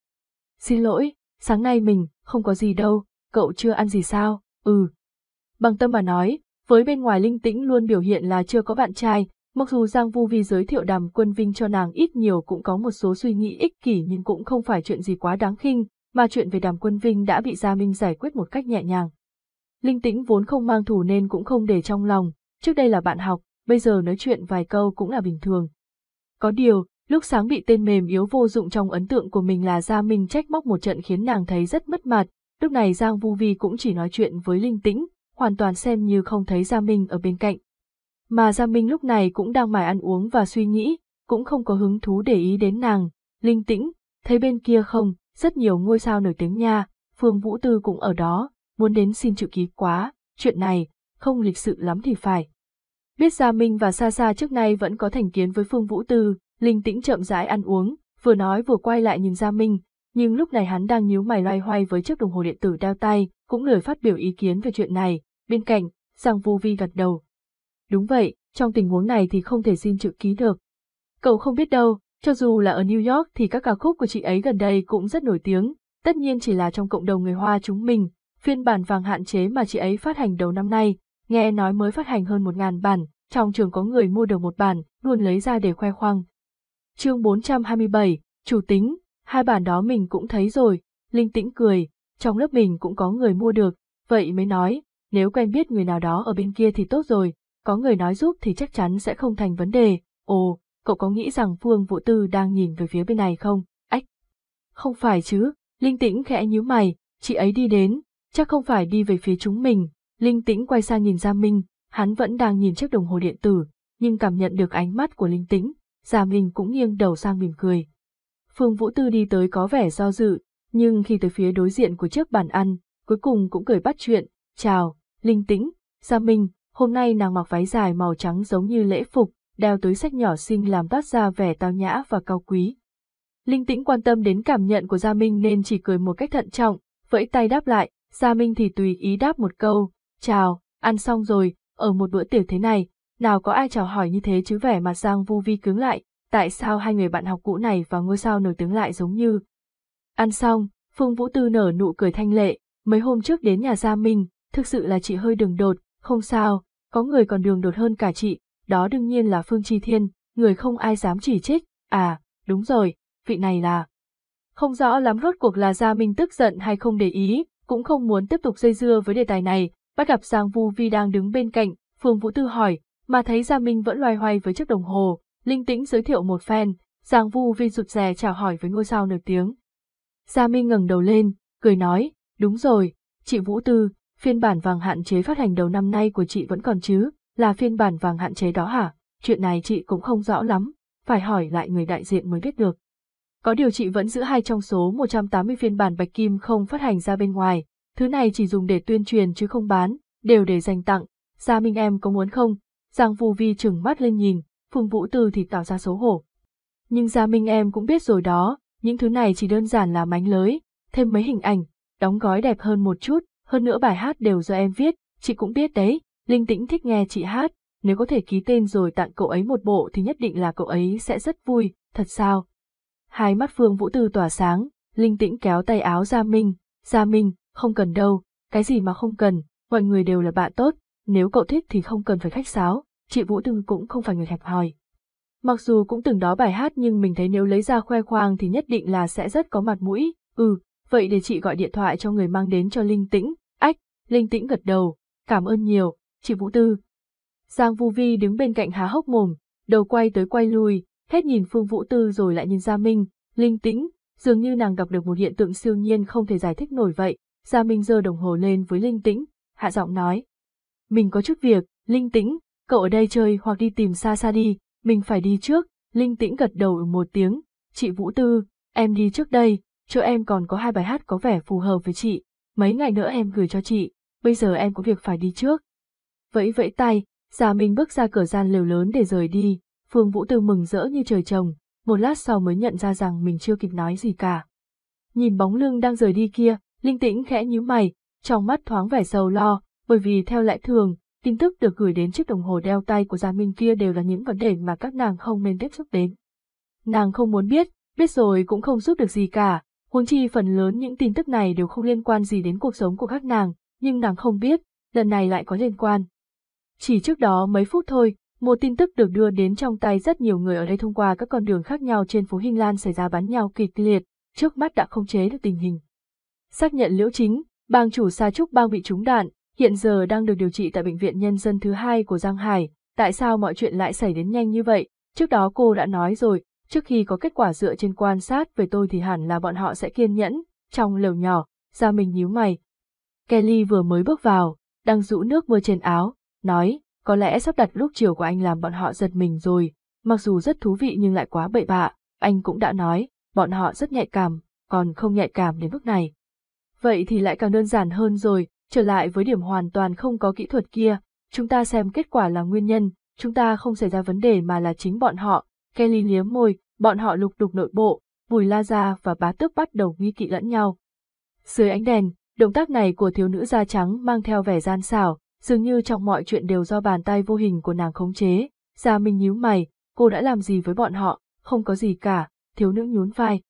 Xin lỗi, sáng nay mình, không có gì đâu, cậu chưa ăn gì sao, ừ. Bằng tâm mà nói, với bên ngoài Linh Tĩnh luôn biểu hiện là chưa có bạn trai, mặc dù Giang Vu Vi giới thiệu đàm quân vinh cho nàng ít nhiều cũng có một số suy nghĩ ích kỷ nhưng cũng không phải chuyện gì quá đáng khinh, mà chuyện về đàm quân vinh đã bị Gia Minh giải quyết một cách nhẹ nhàng. Linh Tĩnh vốn không mang thù nên cũng không để trong lòng, trước đây là bạn học, bây giờ nói chuyện vài câu cũng là bình thường. Có điều, lúc sáng bị tên mềm yếu vô dụng trong ấn tượng của mình là Gia Minh trách móc một trận khiến nàng thấy rất mất mặt, lúc này Giang Vu Vi cũng chỉ nói chuyện với Linh Tĩnh, hoàn toàn xem như không thấy Gia Minh ở bên cạnh. Mà Gia Minh lúc này cũng đang mải ăn uống và suy nghĩ, cũng không có hứng thú để ý đến nàng, Linh Tĩnh, thấy bên kia không, rất nhiều ngôi sao nổi tiếng nha, Phương Vũ Tư cũng ở đó, muốn đến xin chữ ký quá, chuyện này, không lịch sự lắm thì phải. Biết Gia Minh và Sa Sa trước nay vẫn có thành kiến với Phương Vũ Tư, Linh Tĩnh chậm rãi ăn uống, vừa nói vừa quay lại nhìn Gia Minh, nhưng lúc này hắn đang nhíu mày loay hoay với chiếc đồng hồ điện tử đeo tay, cũng lười phát biểu ý kiến về chuyện này, bên cạnh, Giang Vu Vi gật đầu. Đúng vậy, trong tình huống này thì không thể xin chữ ký được. Cậu không biết đâu, cho dù là ở New York thì các ca khúc của chị ấy gần đây cũng rất nổi tiếng, tất nhiên chỉ là trong cộng đồng người Hoa chúng mình, phiên bản vàng hạn chế mà chị ấy phát hành đầu năm nay, nghe nói mới phát hành hơn một ngàn bản, trong trường có người mua được một bản, luôn lấy ra để khoe khoang. Chương 427, chủ tính, hai bản đó mình cũng thấy rồi, Linh Tĩnh cười, trong lớp mình cũng có người mua được, vậy mới nói, nếu quen biết người nào đó ở bên kia thì tốt rồi, có người nói giúp thì chắc chắn sẽ không thành vấn đề, ồ, cậu có nghĩ rằng Phương Vũ Tư đang nhìn về phía bên này không, ách. Không phải chứ, Linh Tĩnh khẽ nhíu mày, chị ấy đi đến, chắc không phải đi về phía chúng mình, Linh Tĩnh quay sang nhìn Gia Minh, hắn vẫn đang nhìn chiếc đồng hồ điện tử, nhưng cảm nhận được ánh mắt của Linh Tĩnh, Gia Minh cũng nghiêng đầu sang mỉm cười. Phương Vũ Tư đi tới có vẻ do dự, nhưng khi tới phía đối diện của chiếc bàn ăn, cuối cùng cũng cười bắt chuyện, chào, Linh Tĩnh, Gia Minh, hôm nay nàng mặc váy dài màu trắng giống như lễ phục, đeo túi sách nhỏ xinh làm toát ra vẻ tao nhã và cao quý. Linh Tĩnh quan tâm đến cảm nhận của Gia Minh nên chỉ cười một cách thận trọng, vẫy tay đáp lại, Gia Minh thì tùy ý đáp một câu, chào, ăn xong rồi, ở một bữa tiệc thế này, nào có ai chào hỏi như thế chứ vẻ mặt Giang Vu Vi cứng lại, tại sao hai người bạn học cũ này và ngôi sao nổi tiếng lại giống như. Ăn xong, Phương Vũ Tư nở nụ cười thanh lệ, mấy hôm trước đến nhà Gia Minh, thực sự là chị hơi đường đột, không sao, có người còn đường đột hơn cả chị, đó đương nhiên là Phương Chi Thiên, người không ai dám chỉ trích, à, đúng rồi, vị này là. Không rõ lắm rốt cuộc là Gia Minh tức giận hay không để ý, cũng không muốn tiếp tục dây dưa với đề tài này, bắt gặp Giang Vu Vi đang đứng bên cạnh, Phương Vũ Tư hỏi, mà thấy Gia Minh vẫn loay hoay với chiếc đồng hồ, linh tĩnh giới thiệu một phen, Giang Vu Vi rụt rè chào hỏi với ngôi sao nổi tiếng. Gia Minh ngẩng đầu lên, cười nói, đúng rồi, chị Vũ Tư, phiên bản vàng hạn chế phát hành đầu năm nay của chị vẫn còn chứ, là phiên bản vàng hạn chế đó hả? Chuyện này chị cũng không rõ lắm, phải hỏi lại người đại diện mới biết được. Có điều chị vẫn giữ hai trong số 180 phiên bản bạch kim không phát hành ra bên ngoài, thứ này chỉ dùng để tuyên truyền chứ không bán, đều để dành tặng, Gia Minh em có muốn không? Giang Vu Vi trừng mắt lên nhìn, Phương Vũ Tư thì tỏ ra xấu hổ. Nhưng Gia Minh em cũng biết rồi đó, những thứ này chỉ đơn giản là mánh lới, thêm mấy hình ảnh, đóng gói đẹp hơn một chút, hơn nữa bài hát đều do em viết, chị cũng biết đấy, Linh Tĩnh thích nghe chị hát, nếu có thể ký tên rồi tặng cậu ấy một bộ thì nhất định là cậu ấy sẽ rất vui, thật sao? Hai mắt Phương Vũ Tư tỏa sáng, Linh Tĩnh kéo tay áo Gia Minh, Gia Minh, không cần đâu, cái gì mà không cần, mọi người đều là bạn tốt, nếu cậu thích thì không cần phải khách sáo, chị Vũ Tư cũng không phải người hẹp hòi. Mặc dù cũng từng đó bài hát nhưng mình thấy nếu lấy ra khoe khoang thì nhất định là sẽ rất có mặt mũi, ừ, vậy để chị gọi điện thoại cho người mang đến cho Linh Tĩnh, ách, Linh Tĩnh gật đầu, cảm ơn nhiều, chị Vũ Tư. Giang Vu Vi đứng bên cạnh há hốc mồm, đầu quay tới quay lui, hết nhìn Phương Vũ Tư rồi lại nhìn Gia Minh, Linh Tĩnh, dường như nàng gặp được một hiện tượng siêu nhiên không thể giải thích nổi vậy. Gia Minh giơ đồng hồ lên với Linh Tĩnh, hạ giọng nói. Mình có chút việc, Linh Tĩnh, cậu ở đây chơi hoặc đi tìm xa xa đi, mình phải đi trước, Linh Tĩnh gật đầu một tiếng, chị Vũ Tư, em đi trước đây, chỗ em còn có hai bài hát có vẻ phù hợp với chị, mấy ngày nữa em gửi cho chị, bây giờ em có việc phải đi trước. Vẫy vẫy tay, Gia Minh bước ra cửa gian lều lớn để rời đi, Phương Vũ Tư mừng rỡ như trời trồng, một lát sau mới nhận ra rằng mình chưa kịp nói gì cả. Nhìn bóng lưng đang rời đi kia, Linh Tĩnh khẽ nhíu mày, trong mắt thoáng vẻ sầu lo, bởi vì theo lẽ thường, tin tức được gửi đến chiếc đồng hồ đeo tay của Gia Minh kia đều là những vấn đề mà các nàng không nên tiếp xúc đến. Nàng không muốn biết, biết rồi cũng không giúp được gì cả, huống chi phần lớn những tin tức này đều không liên quan gì đến cuộc sống của các nàng, nhưng nàng không biết, lần này lại có liên quan. Chỉ trước đó mấy phút thôi, một tin tức được đưa đến trong tay rất nhiều người ở đây thông qua các con đường khác nhau trên phố Hinh Lan xảy ra bắn nhau kịch liệt, trước mắt đã không chế được tình hình. Xác nhận liễu chính, bang chủ Sa Trúc bang bị trúng đạn, hiện giờ đang được điều trị tại bệnh viện nhân dân thứ hai của Giang Hải, tại sao mọi chuyện lại xảy đến nhanh như vậy? Trước đó cô đã nói rồi, trước khi có kết quả dựa trên quan sát về tôi thì hẳn là bọn họ sẽ kiên nhẫn, trong lều nhỏ, ra mình nhíu mày. Kelly vừa mới bước vào, đang rũ nước mưa trên áo, nói, có lẽ sắp đặt lúc chiều của anh làm bọn họ giật mình rồi, mặc dù rất thú vị nhưng lại quá bậy bạ, anh cũng đã nói, bọn họ rất nhạy cảm, còn không nhạy cảm đến mức này. Vậy thì lại càng đơn giản hơn rồi, trở lại với điểm hoàn toàn không có kỹ thuật kia, chúng ta xem kết quả là nguyên nhân, chúng ta không xảy ra vấn đề mà là chính bọn họ, Kelly liếm môi, bọn họ lục đục nội bộ, Bùi La Gia và bá tước bắt đầu nghi kỵ lẫn nhau. Dưới ánh đèn, động tác này của thiếu nữ da trắng mang theo vẻ gian xảo, dường như trong mọi chuyện đều do bàn tay vô hình của nàng khống chế. Gia Minh nhíu mày, cô đã làm gì với bọn họ, không có gì cả, thiếu nữ nhún vai.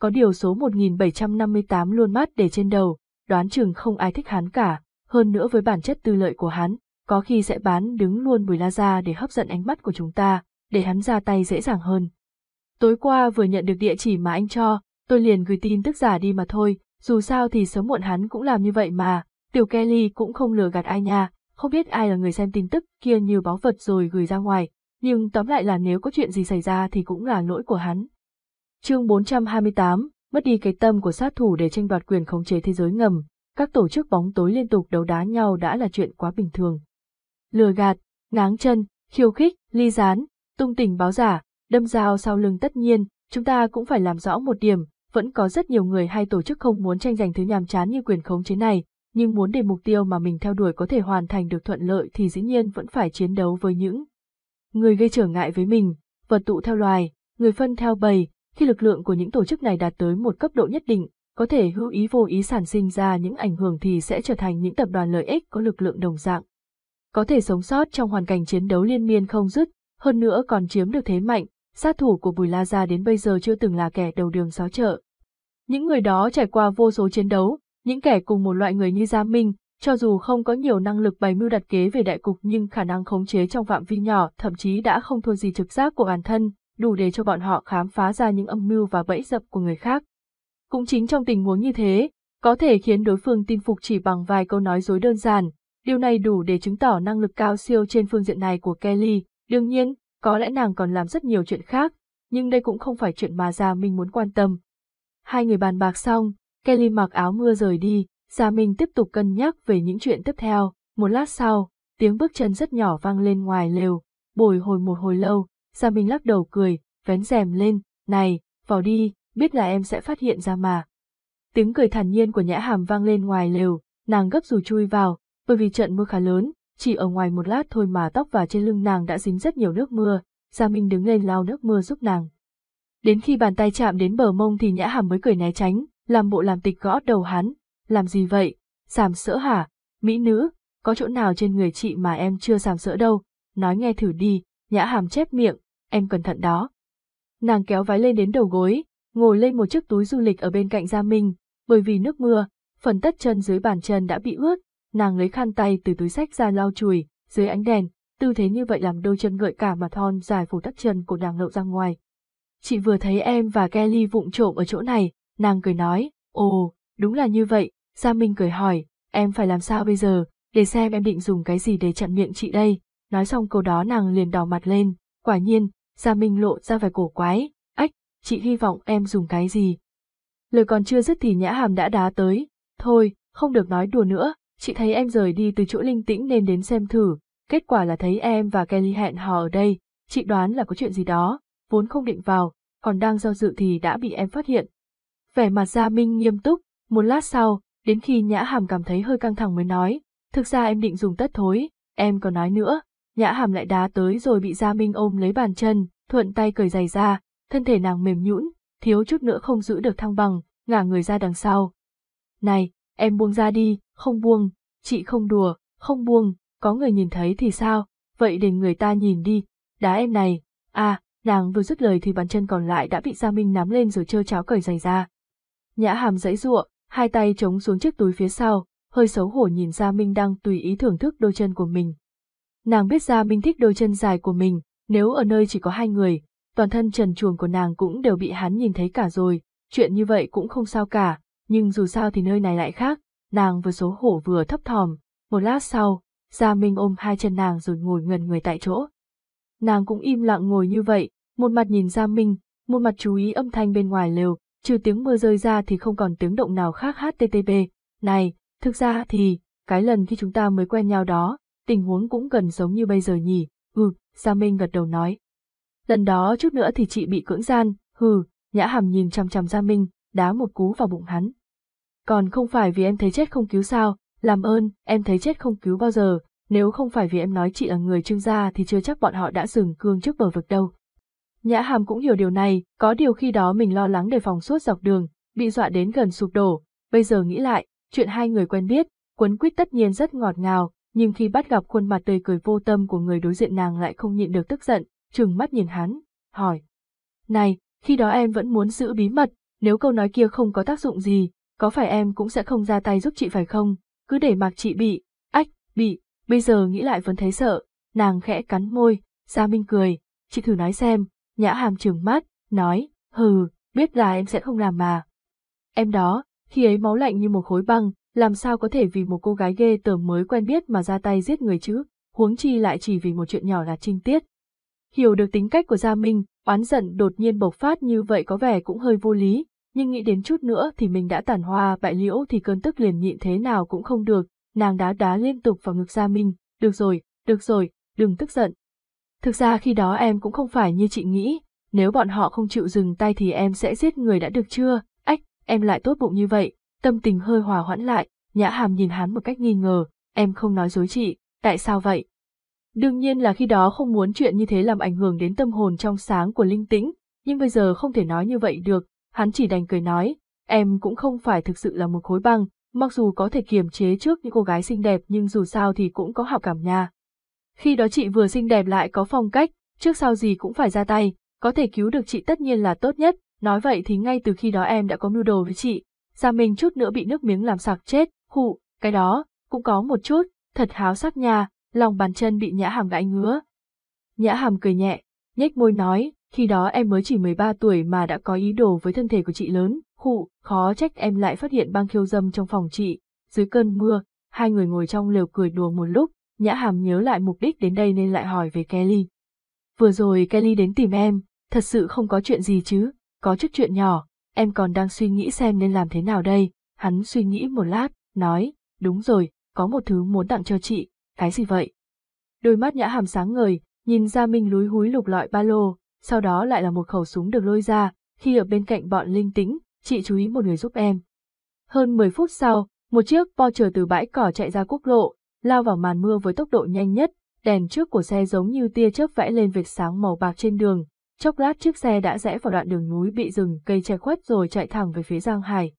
Có điều số 1758 luôn mắt để trên đầu, đoán chừng không ai thích hắn cả, hơn nữa với bản chất tư lợi của hắn, có khi sẽ bán đứng luôn Bùi La Gia để hấp dẫn ánh mắt của chúng ta, để hắn ra tay dễ dàng hơn. Tối qua vừa nhận được địa chỉ mà anh cho, tôi liền gửi tin tức giả đi mà thôi, dù sao thì sớm muộn hắn cũng làm như vậy mà, tiểu Kelly cũng không lừa gạt ai nha, không biết ai là người xem tin tức kia như báo vật rồi gửi ra ngoài, nhưng tóm lại là nếu có chuyện gì xảy ra thì cũng là lỗi của hắn. Chương 428, mất đi cái tâm của sát thủ để tranh đoạt quyền khống chế thế giới ngầm, các tổ chức bóng tối liên tục đấu đá nhau đã là chuyện quá bình thường. Lừa gạt, ngáng chân, khiêu khích, ly gián, tung tình báo giả, đâm dao sau lưng tất nhiên, chúng ta cũng phải làm rõ một điểm, vẫn có rất nhiều người hay tổ chức không muốn tranh giành thứ nhàm chán như quyền khống chế này, nhưng muốn để mục tiêu mà mình theo đuổi có thể hoàn thành được thuận lợi thì dĩ nhiên vẫn phải chiến đấu với những người gây trở ngại với mình, vật tụ theo loài, người phân theo bầy, khi lực lượng của những tổ chức này đạt tới một cấp độ nhất định, có thể hữu ý vô ý sản sinh ra những ảnh hưởng thì sẽ trở thành những tập đoàn lợi ích có lực lượng đồng dạng. Có thể sống sót trong hoàn cảnh chiến đấu liên miên không dứt, hơn nữa còn chiếm được thế mạnh, sát thủ của Bùi La Gia đến bây giờ chưa từng là kẻ đầu đường xó chợ. Những người đó trải qua vô số chiến đấu, những kẻ cùng một loại người như Gia Minh, cho dù không có nhiều năng lực bày mưu đặt kế về đại cục nhưng khả năng khống chế trong phạm vi nhỏ thậm chí đã không thua gì trực giác của bản thân, đủ để cho bọn họ khám phá ra những âm mưu và bẫy dập của người khác. Cũng chính trong tình huống như thế, có thể khiến đối phương tin phục chỉ bằng vài câu nói dối đơn giản, điều này đủ để chứng tỏ năng lực cao siêu trên phương diện này của Kelly, đương nhiên, có lẽ nàng còn làm rất nhiều chuyện khác, nhưng đây cũng không phải chuyện mà Gia Minh muốn quan tâm. Hai người bàn bạc xong, Kelly mặc áo mưa rời đi, Gia Minh tiếp tục cân nhắc về những chuyện tiếp theo, một lát sau, tiếng bước chân rất nhỏ vang lên ngoài lều, bồi hồi một hồi lâu, Gia Minh lắc đầu cười, vén rèm lên, này, vào đi, biết là em sẽ phát hiện ra mà. Tiếng cười thản nhiên của nhã hàm vang lên ngoài lều, nàng gấp rùi chui vào, bởi vì trận mưa khá lớn, chỉ ở ngoài một lát thôi mà tóc và trên lưng nàng đã dính rất nhiều nước mưa, Gia Minh đứng lên lau nước mưa giúp nàng. Đến khi bàn tay chạm đến bờ mông thì nhã hàm mới cười né tránh, làm bộ làm tịch gõ đầu hắn, làm gì vậy, sàm sỡ hả, mỹ nữ, có chỗ nào trên người chị mà em chưa sàm sỡ đâu, nói nghe thử đi, nhã hàm chép miệng, em cẩn thận đó. Nàng kéo váy lên đến đầu gối, ngồi lên một chiếc túi du lịch ở bên cạnh Gia Minh, bởi vì nước mưa, phần tất chân dưới bàn chân đã bị ướt, nàng lấy khăn tay từ túi sách ra lau chùi, dưới ánh đèn, tư thế như vậy làm đôi chân gợi cả mà thon dài phủ tắt chân của nàng lộ ra ngoài. Chị vừa thấy em và Kelly vụng trộm ở chỗ này, nàng cười nói, ồ, đúng là như vậy, Gia Minh cười hỏi, em phải làm sao bây giờ, để xem em định dùng cái gì để chặn miệng chị đây. Nói xong câu đó nàng liền đỏ mặt lên, quả nhiên, Gia Minh lộ ra vẻ cổ quái, ách, chị hy vọng em dùng cái gì. Lời còn chưa dứt thì nhã hàm đã đá tới, thôi, không được nói đùa nữa, chị thấy em rời đi từ chỗ linh tĩnh nên đến xem thử, kết quả là thấy em và Kelly hẹn hò ở đây, chị đoán là có chuyện gì đó, vốn không định vào, còn đang do dự thì đã bị em phát hiện. Vẻ mặt Gia Minh nghiêm túc, một lát sau, đến khi Nhã Hàm cảm thấy hơi căng thẳng mới nói, thực ra em định dùng tất thối, em còn nói nữa, Nhã Hàm lại đá tới rồi bị Gia Minh ôm lấy bàn chân, thuận tay cởi giày ra, thân thể nàng mềm nhũn, thiếu chút nữa không giữ được thăng bằng, ngả người ra đằng sau. Này, em buông ra đi, không buông, chị không đùa, không buông, có người nhìn thấy thì sao, vậy để người ta nhìn đi, đá em này, à, nàng vừa dứt lời thì bàn chân còn lại đã bị Gia Minh nắm lên rồi trơ cháo cởi giày ra. Nhã hàm dãy ruộng, hai tay chống xuống chiếc túi phía sau, hơi xấu hổ nhìn Gia Minh đang tùy ý thưởng thức đôi chân của mình. Nàng biết Gia Minh thích đôi chân dài của mình, nếu ở nơi chỉ có hai người, toàn thân trần chuồng của nàng cũng đều bị hắn nhìn thấy cả rồi, chuyện như vậy cũng không sao cả, nhưng dù sao thì nơi này lại khác, nàng vừa xấu hổ vừa thấp thòm, một lát sau, Gia Minh ôm hai chân nàng rồi ngồi ngần người tại chỗ. Nàng cũng im lặng ngồi như vậy, một mặt nhìn Gia Minh, một mặt chú ý âm thanh bên ngoài lều, trừ tiếng mưa rơi ra thì không còn tiếng động nào khác http. Này, thực ra thì, cái lần khi chúng ta mới quen nhau đó, tình huống cũng gần giống như bây giờ nhỉ, ừ Gia Minh gật đầu nói. Lần đó chút nữa thì chị bị cưỡng gian, hừ, nhã hàm nhìn chằm chằm Gia Minh, đá một cú vào bụng hắn. Còn không phải vì em thấy chết không cứu sao, làm ơn, em thấy chết không cứu bao giờ, nếu không phải vì em nói chị là người trương gia thì chưa chắc bọn họ đã dừng cương trước bờ vực đâu. Nhã Hàm cũng hiểu điều này, có điều khi đó mình lo lắng đề phòng suốt dọc đường, bị dọa đến gần sụp đổ, bây giờ nghĩ lại, chuyện hai người quen biết, quấn quýt tất nhiên rất ngọt ngào, nhưng khi bắt gặp khuôn mặt tươi cười vô tâm của người đối diện nàng lại không nhịn được tức giận, trừng mắt nhìn hắn, hỏi. Này, khi đó em vẫn muốn giữ bí mật, nếu câu nói kia không có tác dụng gì, có phải em cũng sẽ không ra tay giúp chị phải không, cứ để mặc chị bị, ách, bị, bây giờ nghĩ lại vẫn thấy sợ, nàng khẽ cắn môi, Gia Minh cười, chị thử nói xem, Nhã hàm trừng mắt, nói, hừ, biết là em sẽ không làm mà. Em đó, khi ấy máu lạnh như một khối băng, làm sao có thể vì một cô gái ghê tởm mới quen biết mà ra tay giết người chứ, huống chi lại chỉ vì một chuyện nhỏ là trinh tiết. Hiểu được tính cách của Gia Minh, oán giận đột nhiên bộc phát như vậy có vẻ cũng hơi vô lý, nhưng nghĩ đến chút nữa thì mình đã tàn hoa bại liễu thì cơn tức liền nhịn thế nào cũng không được, nàng đá đá liên tục vào ngực Gia Minh, được rồi, được rồi, đừng tức giận, Thực ra khi đó em cũng không phải như chị nghĩ, nếu bọn họ không chịu dừng tay thì em sẽ giết người đã được chưa, ách, em lại tốt bụng như vậy, tâm tình hơi hòa hoãn lại, nhã hàm nhìn hắn một cách nghi ngờ, em không nói dối chị, tại sao vậy? Đương nhiên là khi đó không muốn chuyện như thế làm ảnh hưởng đến tâm hồn trong sáng của linh tĩnh, nhưng bây giờ không thể nói như vậy được, hắn chỉ đành cười nói, em cũng không phải thực sự là một khối băng, mặc dù có thể kiềm chế trước những cô gái xinh đẹp nhưng dù sao thì cũng có hảo cảm nha. Khi đó chị vừa xinh đẹp lại có phong cách, trước sau gì cũng phải ra tay, có thể cứu được chị tất nhiên là tốt nhất, nói vậy thì ngay từ khi đó em đã có mưu đồ với chị. Gia Minh chút nữa bị nước miếng làm sặc chết, hụ, cái đó, cũng có một chút, thật háo sắc nha, lòng bàn chân bị nhã hàm gãi ngứa. Nhã hàm cười nhẹ, nhếch môi nói, khi đó em mới chỉ 13 tuổi mà đã có ý đồ với thân thể của chị lớn, khụ, khó trách em lại phát hiện băng khiêu dâm trong phòng chị. Dưới cơn mưa, hai người ngồi trong lều cười đùa một lúc, Nhã Hàm nhớ lại mục đích đến đây nên lại hỏi về Kelly. Vừa rồi Kelly đến tìm em, thật sự không có chuyện gì chứ, có chút chuyện nhỏ, em còn đang suy nghĩ xem nên làm thế nào đây. Hắn suy nghĩ một lát, nói, đúng rồi, có một thứ muốn tặng cho chị, cái gì vậy? Đôi mắt Nhã Hàm sáng ngời, nhìn ra Minh lúi húi lục lọi ba lô, sau đó lại là một khẩu súng được lôi ra, khi ở bên cạnh bọn linh tĩnh, chị chú ý một người giúp em. Hơn 10 phút sau, một chiếc Porsche từ bãi cỏ chạy ra quốc lộ, lao vào màn mưa với tốc độ nhanh nhất, đèn trước của xe giống như tia chớp vẽ lên vệt sáng màu bạc trên đường. Chốc lát chiếc xe đã rẽ vào đoạn đường núi bị rừng cây che khuất rồi chạy thẳng về phía Giang Hải.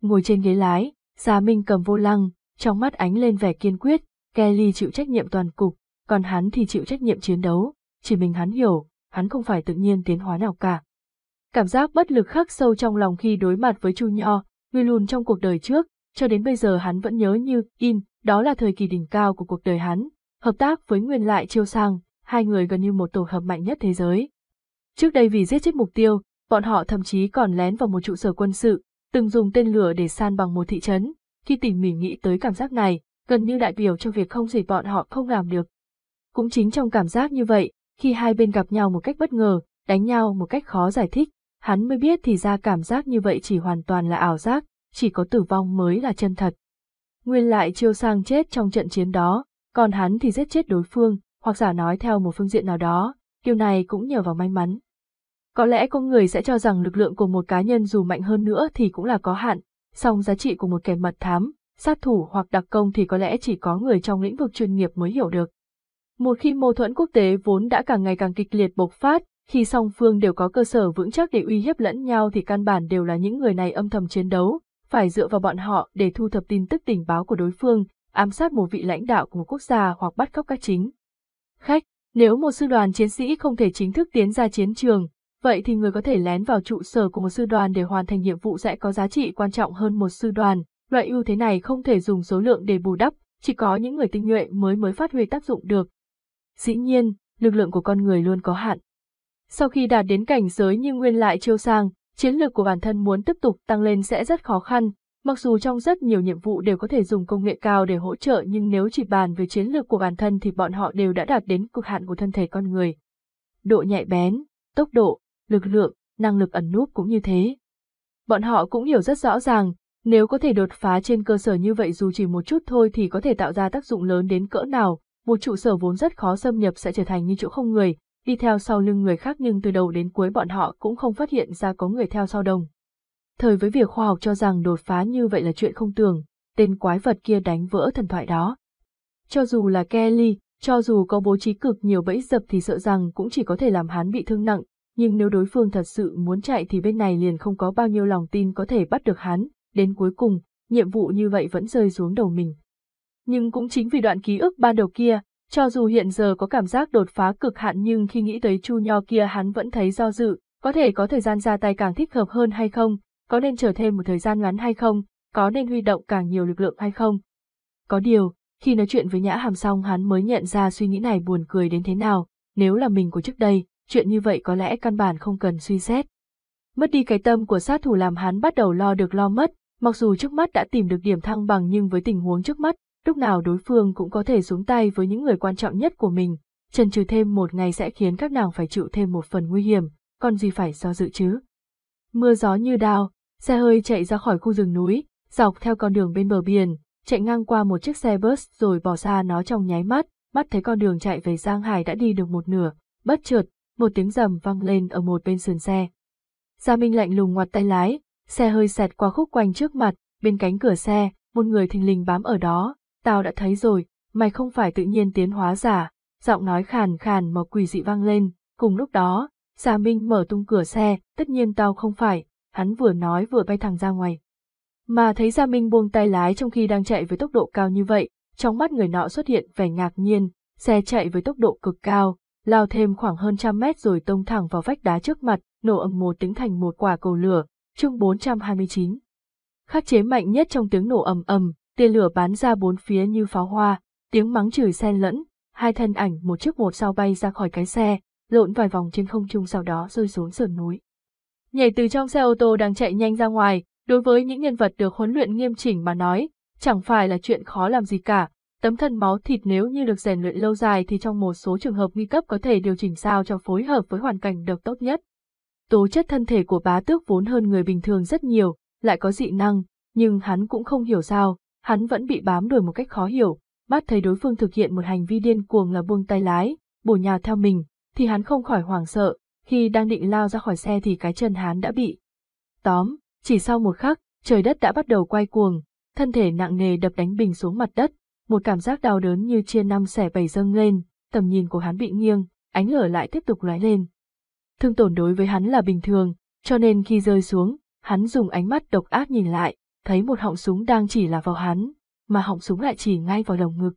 Ngồi trên ghế lái, Gia Minh cầm vô lăng, trong mắt ánh lên vẻ kiên quyết, Kelly chịu trách nhiệm toàn cục, còn hắn thì chịu trách nhiệm chiến đấu, chỉ mình hắn hiểu, hắn không phải tự nhiên tiến hóa nào cả. Cảm giác bất lực khắc sâu trong lòng khi đối mặt với Chu Nho, người lùn trong cuộc đời trước, cho đến bây giờ hắn vẫn nhớ như in, đó là thời kỳ đỉnh cao của cuộc đời hắn, hợp tác với Nguyên Lại Chiêu Sang, hai người gần như một tổ hợp mạnh nhất thế giới. Trước đây vì giết chết mục tiêu, bọn họ thậm chí còn lén vào một trụ sở quân sự, từng dùng tên lửa để san bằng một thị trấn. Khi tỉ mỉ nghĩ tới cảm giác này, gần như đại biểu cho việc không gì bọn họ không làm được. Cũng chính trong cảm giác như vậy, khi hai bên gặp nhau một cách bất ngờ, đánh nhau một cách khó giải thích, hắn mới biết thì ra cảm giác như vậy chỉ hoàn toàn là ảo giác, chỉ có tử vong mới là chân thật. Nguyên lại chiêu sang chết trong trận chiến đó, còn hắn thì giết chết đối phương, hoặc giả nói theo một phương diện nào đó, điều này cũng nhờ vào may mắn. Có lẽ con người sẽ cho rằng lực lượng của một cá nhân dù mạnh hơn nữa thì cũng là có hạn, song giá trị của một kẻ mật thám, sát thủ hoặc đặc công thì có lẽ chỉ có người trong lĩnh vực chuyên nghiệp mới hiểu được. Một khi mâu thuẫn quốc tế vốn đã càng ngày càng kịch liệt bộc phát, khi song phương đều có cơ sở vững chắc để uy hiếp lẫn nhau thì căn bản đều là những người này âm thầm chiến đấu, phải dựa vào bọn họ để thu thập tin tức tình báo của đối phương, ám sát một vị lãnh đạo của một quốc gia hoặc bắt cóc các chính. Khách, nếu một sư đoàn chiến sĩ không thể chính thức tiến ra chiến trường, vậy thì người có thể lén vào trụ sở của một sư đoàn để hoàn thành nhiệm vụ sẽ có giá trị quan trọng hơn một sư đoàn. Loại ưu thế này không thể dùng số lượng để bù đắp, chỉ có những người tinh nhuệ mới mới phát huy tác dụng được. Dĩ nhiên, lực lượng của con người luôn có hạn. Sau khi đạt đến cảnh giới như nguyên lại chiêu sang, chiến lược của bản thân muốn tiếp tục tăng lên sẽ rất khó khăn, mặc dù trong rất nhiều nhiệm vụ đều có thể dùng công nghệ cao để hỗ trợ nhưng nếu chỉ bàn về chiến lược của bản thân thì bọn họ đều đã đạt đến cực hạn của thân thể con người. Độ nhạy bén, tốc độ, lực lượng, năng lực ẩn núp cũng như thế. Bọn họ cũng hiểu rất rõ ràng, nếu có thể đột phá trên cơ sở như vậy dù chỉ một chút thôi thì có thể tạo ra tác dụng lớn đến cỡ nào, một trụ sở vốn rất khó xâm nhập sẽ trở thành như chỗ không người, đi theo sau lưng người khác nhưng từ đầu đến cuối bọn họ cũng không phát hiện ra có người theo sau đồng. Thời với việc khoa học cho rằng đột phá như vậy là chuyện không tưởng, tên quái vật kia đánh vỡ thần thoại đó. Cho dù là Kelly, cho dù có bố trí cực nhiều bẫy dập thì sợ rằng cũng chỉ có thể làm hắn bị thương nặng, nhưng nếu đối phương thật sự muốn chạy thì bên này liền không có bao nhiêu lòng tin có thể bắt được hắn, đến cuối cùng, nhiệm vụ như vậy vẫn rơi xuống đầu mình. Nhưng cũng chính vì đoạn ký ức ban đầu kia, cho dù hiện giờ có cảm giác đột phá cực hạn nhưng khi nghĩ tới Chu Nho kia hắn vẫn thấy do dự, có thể có thời gian ra tay càng thích hợp hơn hay không, có nên chờ thêm một thời gian ngắn hay không, có nên huy động càng nhiều lực lượng hay không. Có điều, khi nói chuyện với Nhã Hàm xong hắn mới nhận ra suy nghĩ này buồn cười đến thế nào, nếu là mình của trước đây, chuyện như vậy có lẽ căn bản không cần suy xét. Mất đi cái tâm của sát thủ làm hắn bắt đầu lo được lo mất, mặc dù trước mắt đã tìm được điểm thăng bằng nhưng với tình huống trước mắt, lúc nào đối phương cũng có thể xuống tay với những người quan trọng nhất của mình, trần trừ thêm một ngày sẽ khiến các nàng phải chịu thêm một phần nguy hiểm, còn gì phải do dự chứ. Mưa gió như đao, xe hơi chạy ra khỏi khu rừng núi, dọc theo con đường bên bờ biển, chạy ngang qua một chiếc xe bus rồi bỏ xa nó trong nháy mắt, mắt thấy con đường chạy về Giang Hải đã đi được một nửa, bất chợt, một tiếng rầm vang lên ở một bên sườn xe. Gia Minh lạnh lùng ngoặt tay lái, xe hơi xẹt qua khúc quanh trước mặt, bên cánh cửa xe, một người thình lình bám ở đó, tao đã thấy rồi, mày không phải tự nhiên tiến hóa giả, giọng nói khàn khàn mà quỷ dị vang lên, cùng lúc đó, Gia Minh mở tung cửa xe, tất nhiên tao không phải, hắn vừa nói vừa bay thẳng ra ngoài. Mà thấy Gia Minh buông tay lái trong khi đang chạy với tốc độ cao như vậy, trong mắt người nọ xuất hiện vẻ ngạc nhiên, xe chạy với tốc độ cực cao, lao thêm khoảng hơn trăm mét rồi tông thẳng vào vách đá trước mặt, nổ ầm một tiếng thành một quả cầu lửa, chương 429. Khắc chế mạnh nhất trong tiếng nổ ầm ầm, tia lửa bắn ra bốn phía như pháo hoa, tiếng mắng chửi xen lẫn, hai thân ảnh một trước một sau bay ra khỏi cái xe, lộn vài vòng trên không trung sau đó rơi xuống sườn núi. Nhảy từ trong xe ô tô đang chạy nhanh ra ngoài, đối với những nhân vật được huấn luyện nghiêm chỉnh mà nói, chẳng phải là chuyện khó làm gì cả, tấm thân máu thịt nếu như được rèn luyện lâu dài thì trong một số trường hợp nguy cấp có thể điều chỉnh sao cho phối hợp với hoàn cảnh được tốt nhất. Tố chất thân thể của bá tước vốn hơn người bình thường rất nhiều, lại có dị năng, nhưng hắn cũng không hiểu sao, hắn vẫn bị bám đuổi một cách khó hiểu, mắt thấy đối phương thực hiện một hành vi điên cuồng là buông tay lái, bổ nhào theo mình, thì hắn không khỏi hoảng sợ, khi đang định lao ra khỏi xe thì cái chân hắn đã bị tóm, chỉ sau một khắc, trời đất đã bắt đầu quay cuồng, thân thể nặng nề đập đánh bình xuống mặt đất, một cảm giác đau đớn như chia năm xẻ bảy dâng lên, tầm nhìn của hắn bị nghiêng, ánh lửa lại tiếp tục lóe lên. Thương tổn đối với hắn là bình thường, cho nên khi rơi xuống, hắn dùng ánh mắt độc ác nhìn lại, thấy một họng súng đang chỉ là vào hắn, mà họng súng lại chỉ ngay vào lồng ngực.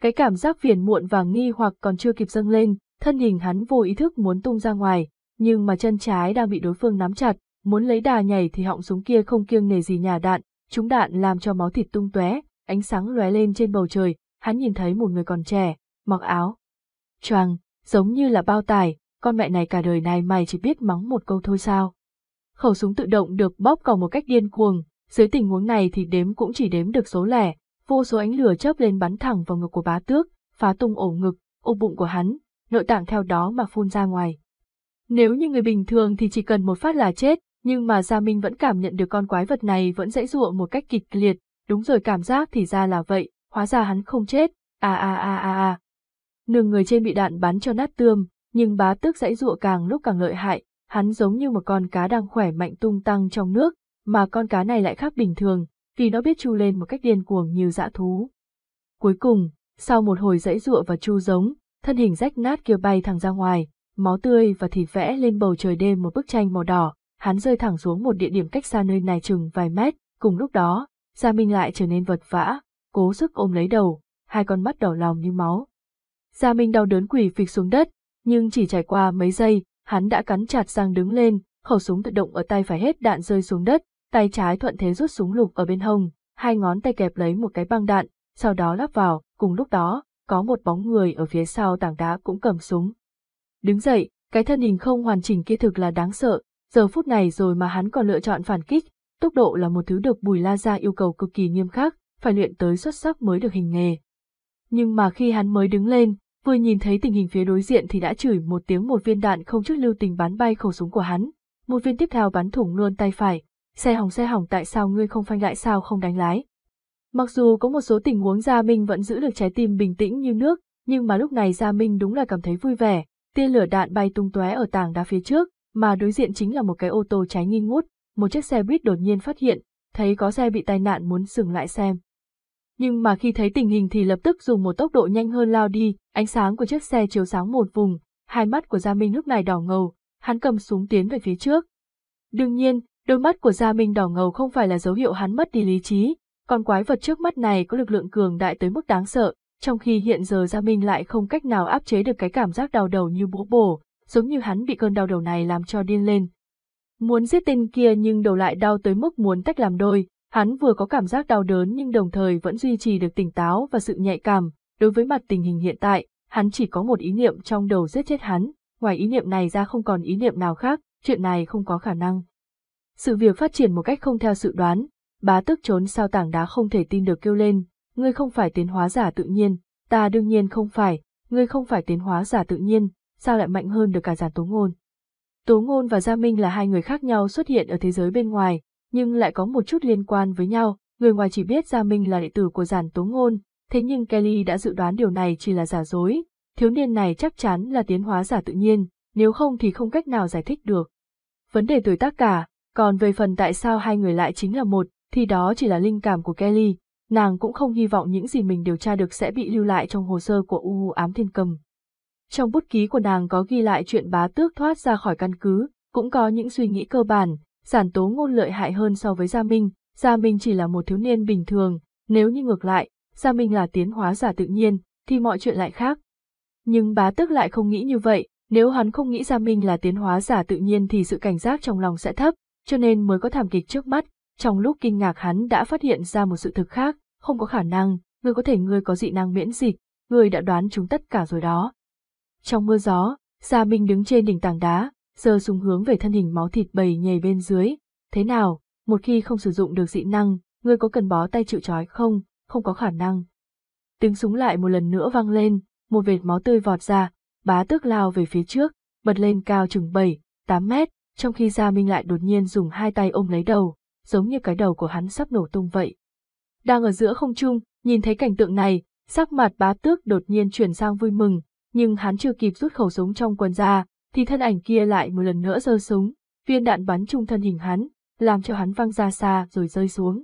Cái cảm giác phiền muộn và nghi hoặc còn chưa kịp dâng lên, thân hình hắn vô ý thức muốn tung ra ngoài, nhưng mà chân trái đang bị đối phương nắm chặt, muốn lấy đà nhảy thì họng súng kia không kiêng nề gì nhà đạn, chúng đạn làm cho máu thịt tung tóe, ánh sáng lóe lên trên bầu trời, hắn nhìn thấy một người còn trẻ, mặc áo choàng, giống như là bao tải, con mẹ này cả đời này mày chỉ biết mắng một câu thôi sao. Khẩu súng tự động được bóp cò một cách điên cuồng, dưới tình huống này thì đếm cũng chỉ đếm được số lẻ, vô số ánh lửa chớp lên bắn thẳng vào ngực của bá tước, phá tung ổ ngực, ổ bụng của hắn, nội tạng theo đó mà phun ra ngoài. Nếu như người bình thường thì chỉ cần một phát là chết, nhưng mà Gia Minh vẫn cảm nhận được con quái vật này vẫn dãy dụa một cách kịch liệt, đúng rồi cảm giác thì ra là vậy, hóa ra hắn không chết, a a a a a. Nương người trên bị đạn bắn cho nát tươm, nhưng bá tước dãy dụa càng lúc càng lợi hại, hắn giống như một con cá đang khỏe mạnh tung tăng trong nước, mà con cá này lại khác bình thường, vì nó biết chu lên một cách điên cuồng như dã thú. Cuối cùng, sau một hồi dãy dụa và chu giống, thân hình rách nát kia bay thẳng ra ngoài, máu tươi và thịt vẽ lên bầu trời đêm một bức tranh màu đỏ, hắn rơi thẳng xuống một địa điểm cách xa nơi này chừng vài mét, cùng lúc đó, Gia Minh lại trở nên vật vã, cố sức ôm lấy đầu, hai con mắt đỏ lòng như máu. Gia Minh đau đớn quỳ phịch xuống đất, nhưng chỉ trải qua mấy giây, hắn đã cắn chặt răng đứng lên, khẩu súng tự động ở tay phải hết đạn rơi xuống đất, tay trái thuận thế rút súng lục ở bên hông, hai ngón tay kẹp lấy một cái băng đạn, sau đó lắp vào, cùng lúc đó, có một bóng người ở phía sau tảng đá cũng cầm súng. Đứng dậy, cái thân hình không hoàn chỉnh kia thực là đáng sợ, giờ phút này rồi mà hắn còn lựa chọn phản kích, tốc độ là một thứ được Bùi La Gia yêu cầu cực kỳ nghiêm khắc, phải luyện tới xuất sắc mới được hình nghề. Nhưng mà khi hắn mới đứng lên, vừa nhìn thấy tình hình phía đối diện thì đã chửi một tiếng một viên đạn không chút lưu tình bắn bay khẩu súng của hắn, một viên tiếp theo bắn thủng luôn tay phải, xe hỏng xe hỏng tại sao ngươi không phanh lại sao không đánh lái. Mặc dù có một số tình huống Gia Minh vẫn giữ được trái tim bình tĩnh như nước, nhưng mà lúc này Gia Minh đúng là cảm thấy vui vẻ, tia lửa đạn bay tung tóe ở tảng đá phía trước, mà đối diện chính là một cái ô tô cháy nghi ngút, một chiếc xe buýt đột nhiên phát hiện, thấy có xe bị tai nạn muốn dừng lại xem. Nhưng mà khi thấy tình hình thì lập tức dùng một tốc độ nhanh hơn lao đi, ánh sáng của chiếc xe chiếu sáng một vùng, hai mắt của Gia Minh lúc này đỏ ngầu, hắn cầm súng tiến về phía trước. Đương nhiên, đôi mắt của Gia Minh đỏ ngầu không phải là dấu hiệu hắn mất đi lý trí, còn quái vật trước mắt này có lực lượng cường đại tới mức đáng sợ, trong khi hiện giờ Gia Minh lại không cách nào áp chế được cái cảm giác đau đầu như búa bổ, giống như hắn bị cơn đau đầu này làm cho điên lên. Muốn giết tên kia nhưng đầu lại đau tới mức muốn tách làm đôi, hắn vừa có cảm giác đau đớn nhưng đồng thời vẫn duy trì được tỉnh táo và sự nhạy cảm, đối với mặt tình hình hiện tại, hắn chỉ có một ý niệm trong đầu giết chết hắn, ngoài ý niệm này ra không còn ý niệm nào khác, chuyện này không có khả năng. Sự việc phát triển một cách không theo sự đoán, bá tức trốn sau tảng đá không thể tin được kêu lên, ngươi không phải tiến hóa giả tự nhiên, ta đương nhiên không phải, ngươi không phải tiến hóa giả tự nhiên, sao lại mạnh hơn được cả giản tố ngôn. Tố ngôn và Gia Minh là hai người khác nhau xuất hiện ở thế giới bên ngoài, nhưng lại có một chút liên quan với nhau, người ngoài chỉ biết Gia Minh là đệ tử của giản tố ngôn, thế nhưng Kelly đã dự đoán điều này chỉ là giả dối, thiếu niên này chắc chắn là tiến hóa giả tự nhiên, nếu không thì không cách nào giải thích được. Vấn đề tuổi tác cả, còn về phần tại sao hai người lại chính là một, thì đó chỉ là linh cảm của Kelly, nàng cũng không hy vọng những gì mình điều tra được sẽ bị lưu lại trong hồ sơ của U ám thiên cầm. Trong bút ký của nàng có ghi lại chuyện bá tước thoát ra khỏi căn cứ, cũng có những suy nghĩ cơ bản, giản tố ngôn lợi hại hơn so với Gia Minh, Gia Minh chỉ là một thiếu niên bình thường, nếu như ngược lại, Gia Minh là tiến hóa giả tự nhiên, thì mọi chuyện lại khác. Nhưng bá tước lại không nghĩ như vậy, nếu hắn không nghĩ Gia Minh là tiến hóa giả tự nhiên thì sự cảnh giác trong lòng sẽ thấp, cho nên mới có thảm kịch trước mắt, trong lúc kinh ngạc hắn đã phát hiện ra một sự thực khác, không có khả năng, người có thể ngươi có dị năng miễn dịch, người đã đoán chúng tất cả rồi đó. Trong mưa gió, Gia Minh đứng trên đỉnh tảng đá, giơ súng hướng về thân hình máu thịt bầy nhầy bên dưới. Thế nào, một khi không sử dụng được dị năng, ngươi có cần bó tay chịu trói không? Không có khả năng. Tiếng súng lại một lần nữa vang lên, một vệt máu tươi vọt ra, bá tước lao về phía trước, bật lên cao chừng 7, 8 mét, trong khi Gia Minh lại đột nhiên dùng hai tay ôm lấy đầu, giống như cái đầu của hắn sắp nổ tung vậy. Đang ở giữa không trung, nhìn thấy cảnh tượng này, sắc mặt bá tước đột nhiên chuyển sang vui mừng, nhưng hắn chưa kịp rút khẩu súng trong quần ra, thì thân ảnh kia lại một lần nữa giơ súng, viên đạn bắn trúng thân hình hắn, làm cho hắn văng ra xa rồi rơi xuống.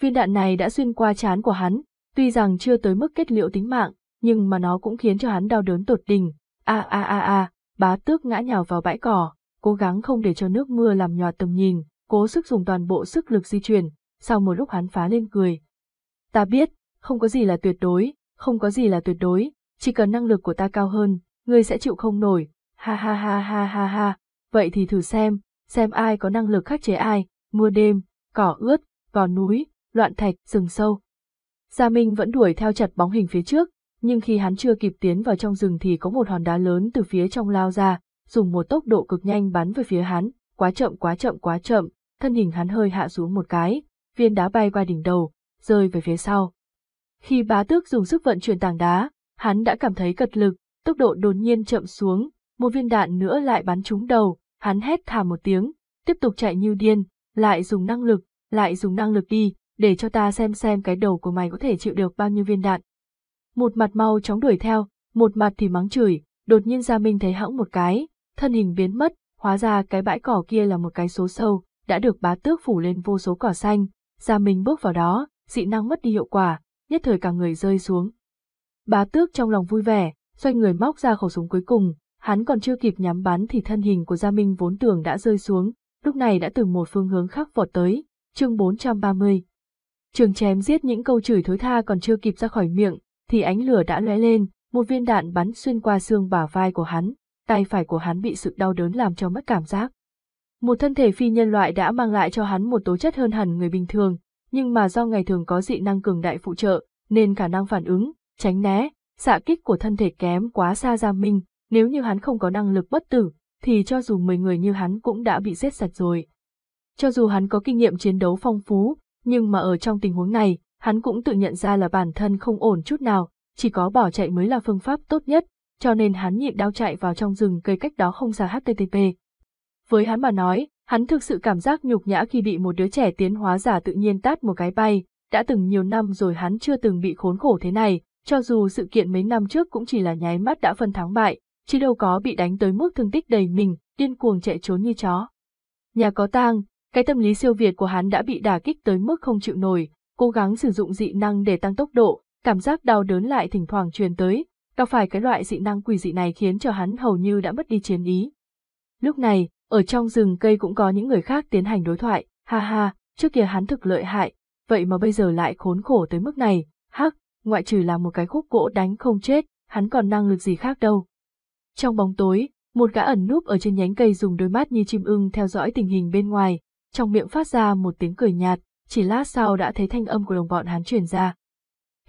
Viên đạn này đã xuyên qua trán của hắn, tuy rằng chưa tới mức kết liễu tính mạng, nhưng mà nó cũng khiến cho hắn đau đớn tột đỉnh. A a a a, bá tước ngã nhào vào bãi cỏ, cố gắng không để cho nước mưa làm nhòa tầm nhìn, cố sức dùng toàn bộ sức lực di chuyển, sau một lúc hắn phá lên cười. Ta biết, không có gì là tuyệt đối, không có gì là tuyệt đối, chỉ cần năng lực của ta cao hơn, ngươi sẽ chịu không nổi, ha ha ha ha ha ha, vậy thì thử xem, xem ai có năng lực khắc chế ai, mưa đêm, cỏ ướt, gò núi, loạn thạch, rừng sâu. Gia Minh vẫn đuổi theo chặt bóng hình phía trước, nhưng khi hắn chưa kịp tiến vào trong rừng thì có một hòn đá lớn từ phía trong lao ra, dùng một tốc độ cực nhanh bắn về phía hắn, quá chậm quá chậm quá chậm, thân hình hắn hơi hạ xuống một cái, viên đá bay qua đỉnh đầu, rơi về phía sau. Khi bá tước dùng sức vận chuyển tảng đá, hắn đã cảm thấy cật lực, tốc độ đột nhiên chậm xuống, một viên đạn nữa lại bắn trúng đầu, hắn hét thảm một tiếng, tiếp tục chạy như điên, lại dùng năng lực, lại dùng năng lực đi, để cho ta xem xem cái đầu của mày có thể chịu được bao nhiêu viên đạn. Một mặt mau chóng đuổi theo, một mặt thì mắng chửi, đột nhiên Gia Minh thấy hãng một cái, thân hình biến mất, hóa ra cái bãi cỏ kia là một cái số sâu, đã được bá tước phủ lên vô số cỏ xanh, Gia Minh bước vào đó, dị năng mất đi hiệu quả, nhất thời cả người rơi xuống. Bá tước trong lòng vui vẻ, xoay người móc ra khẩu súng cuối cùng, hắn còn chưa kịp nhắm bắn thì thân hình của Gia Minh vốn tưởng đã rơi xuống, lúc này đã từ một phương hướng khác vọt tới, chương 430. Trường chém giết những câu chửi thối tha còn chưa kịp ra khỏi miệng, thì ánh lửa đã lóe lên, một viên đạn bắn xuyên qua xương bả vai của hắn, tay phải của hắn bị sự đau đớn làm cho mất cảm giác. Một thân thể phi nhân loại đã mang lại cho hắn một tố chất hơn hẳn người bình thường, nhưng mà do ngày thường có dị năng cường đại phụ trợ, nên khả năng phản ứng, tránh né, xạ kích của thân thể kém quá xa Gia Minh, nếu như hắn không có năng lực bất tử, thì cho dù 10 người như hắn cũng đã bị giết sạch rồi. Cho dù hắn có kinh nghiệm chiến đấu phong phú, nhưng mà ở trong tình huống này, hắn cũng tự nhận ra là bản thân không ổn chút nào, chỉ có bỏ chạy mới là phương pháp tốt nhất, cho nên hắn nhịn đau chạy vào trong rừng cây cách đó không xa HTTP. Với hắn mà nói, hắn thực sự cảm giác nhục nhã khi bị một đứa trẻ tiến hóa giả tự nhiên tát một cái bay, đã từng nhiều năm rồi hắn chưa từng bị khốn khổ thế này, cho dù sự kiện mấy năm trước cũng chỉ là nháy mắt đã phân thắng bại, chứ đâu có bị đánh tới mức thương tích đầy mình, điên cuồng chạy trốn như chó. Nhà có tang, cái tâm lý siêu việt của hắn đã bị đả kích tới mức không chịu nổi, cố gắng sử dụng dị năng để tăng tốc độ, cảm giác đau đớn lại thỉnh thoảng truyền tới, gặp phải cái loại dị năng quỷ dị này khiến cho hắn hầu như đã mất đi chiến ý. Lúc này, ở trong rừng cây cũng có những người khác tiến hành đối thoại, ha ha, trước kia hắn thực lợi hại, vậy mà bây giờ lại khốn khổ tới mức này, hắc, ngoại trừ là một cái khúc gỗ đánh không chết, hắn còn năng lực gì khác đâu. Trong bóng tối, một gã ẩn núp ở trên nhánh cây dùng đôi mắt như chim ưng theo dõi tình hình bên ngoài, trong miệng phát ra một tiếng cười nhạt, chỉ lát sau đã thấy thanh âm của đồng bọn hắn truyền ra.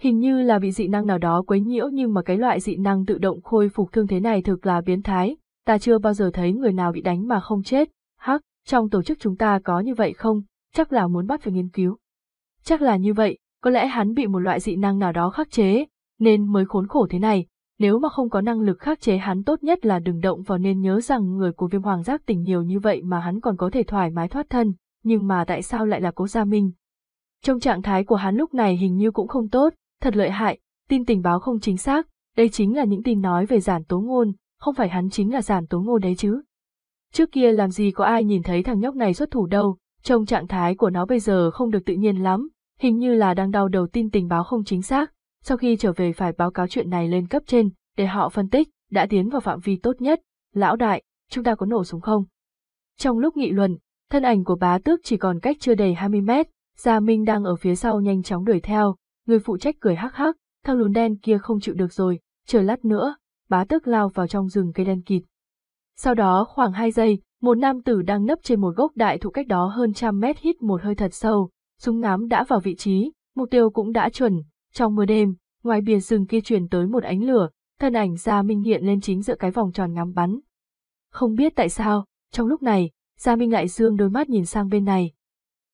Hình như là bị dị năng nào đó quấy nhiễu nhưng mà cái loại dị năng tự động khôi phục thương thế này thực là biến thái, ta chưa bao giờ thấy người nào bị đánh mà không chết, hắc, trong tổ chức chúng ta có như vậy không, chắc là muốn bắt phải nghiên cứu. Chắc là như vậy, có lẽ hắn bị một loại dị năng nào đó khắc chế, nên mới khốn khổ thế này, nếu mà không có năng lực khắc chế hắn tốt nhất là đừng động vào nên nhớ rằng người của viêm hoàng giác tỉnh nhiều như vậy mà hắn còn có thể thoải mái thoát thân, nhưng mà tại sao lại là cố gia minh? Trong trạng thái của hắn lúc này hình như cũng không tốt, thật lợi hại, tin tình báo không chính xác, đây chính là những tin nói về giản tố ngôn, không phải hắn chính là giản tố ngôn đấy chứ. Trước kia làm gì có ai nhìn thấy thằng nhóc này xuất thủ đâu, trong trạng thái của nó bây giờ không được tự nhiên lắm, hình như là đang đau đầu tin tình báo không chính xác, sau khi trở về phải báo cáo chuyện này lên cấp trên, để họ phân tích, đã tiến vào phạm vi tốt nhất, lão đại, chúng ta có nổ súng không? Trong lúc nghị luận, thân ảnh của bá tước chỉ còn cách chưa đầy 20 mét, Gia Minh đang ở phía sau nhanh chóng đuổi theo, người phụ trách cười hắc hắc, thằng lùn đen kia không chịu được rồi, chờ lát nữa, bá tước lao vào trong rừng cây đen kịt. Sau đó khoảng 2 giây, một nam tử đang nấp trên một gốc đại thụ cách đó hơn trăm mét hít một hơi thật sâu, súng ngắm đã vào vị trí, mục tiêu cũng đã chuẩn, trong mưa đêm, ngoài bìa rừng kia truyền tới một ánh lửa, thân ảnh Gia Minh hiện lên chính giữa cái vòng tròn ngắm bắn. Không biết tại sao, trong lúc này, Gia Minh lại dương đôi mắt nhìn sang bên này.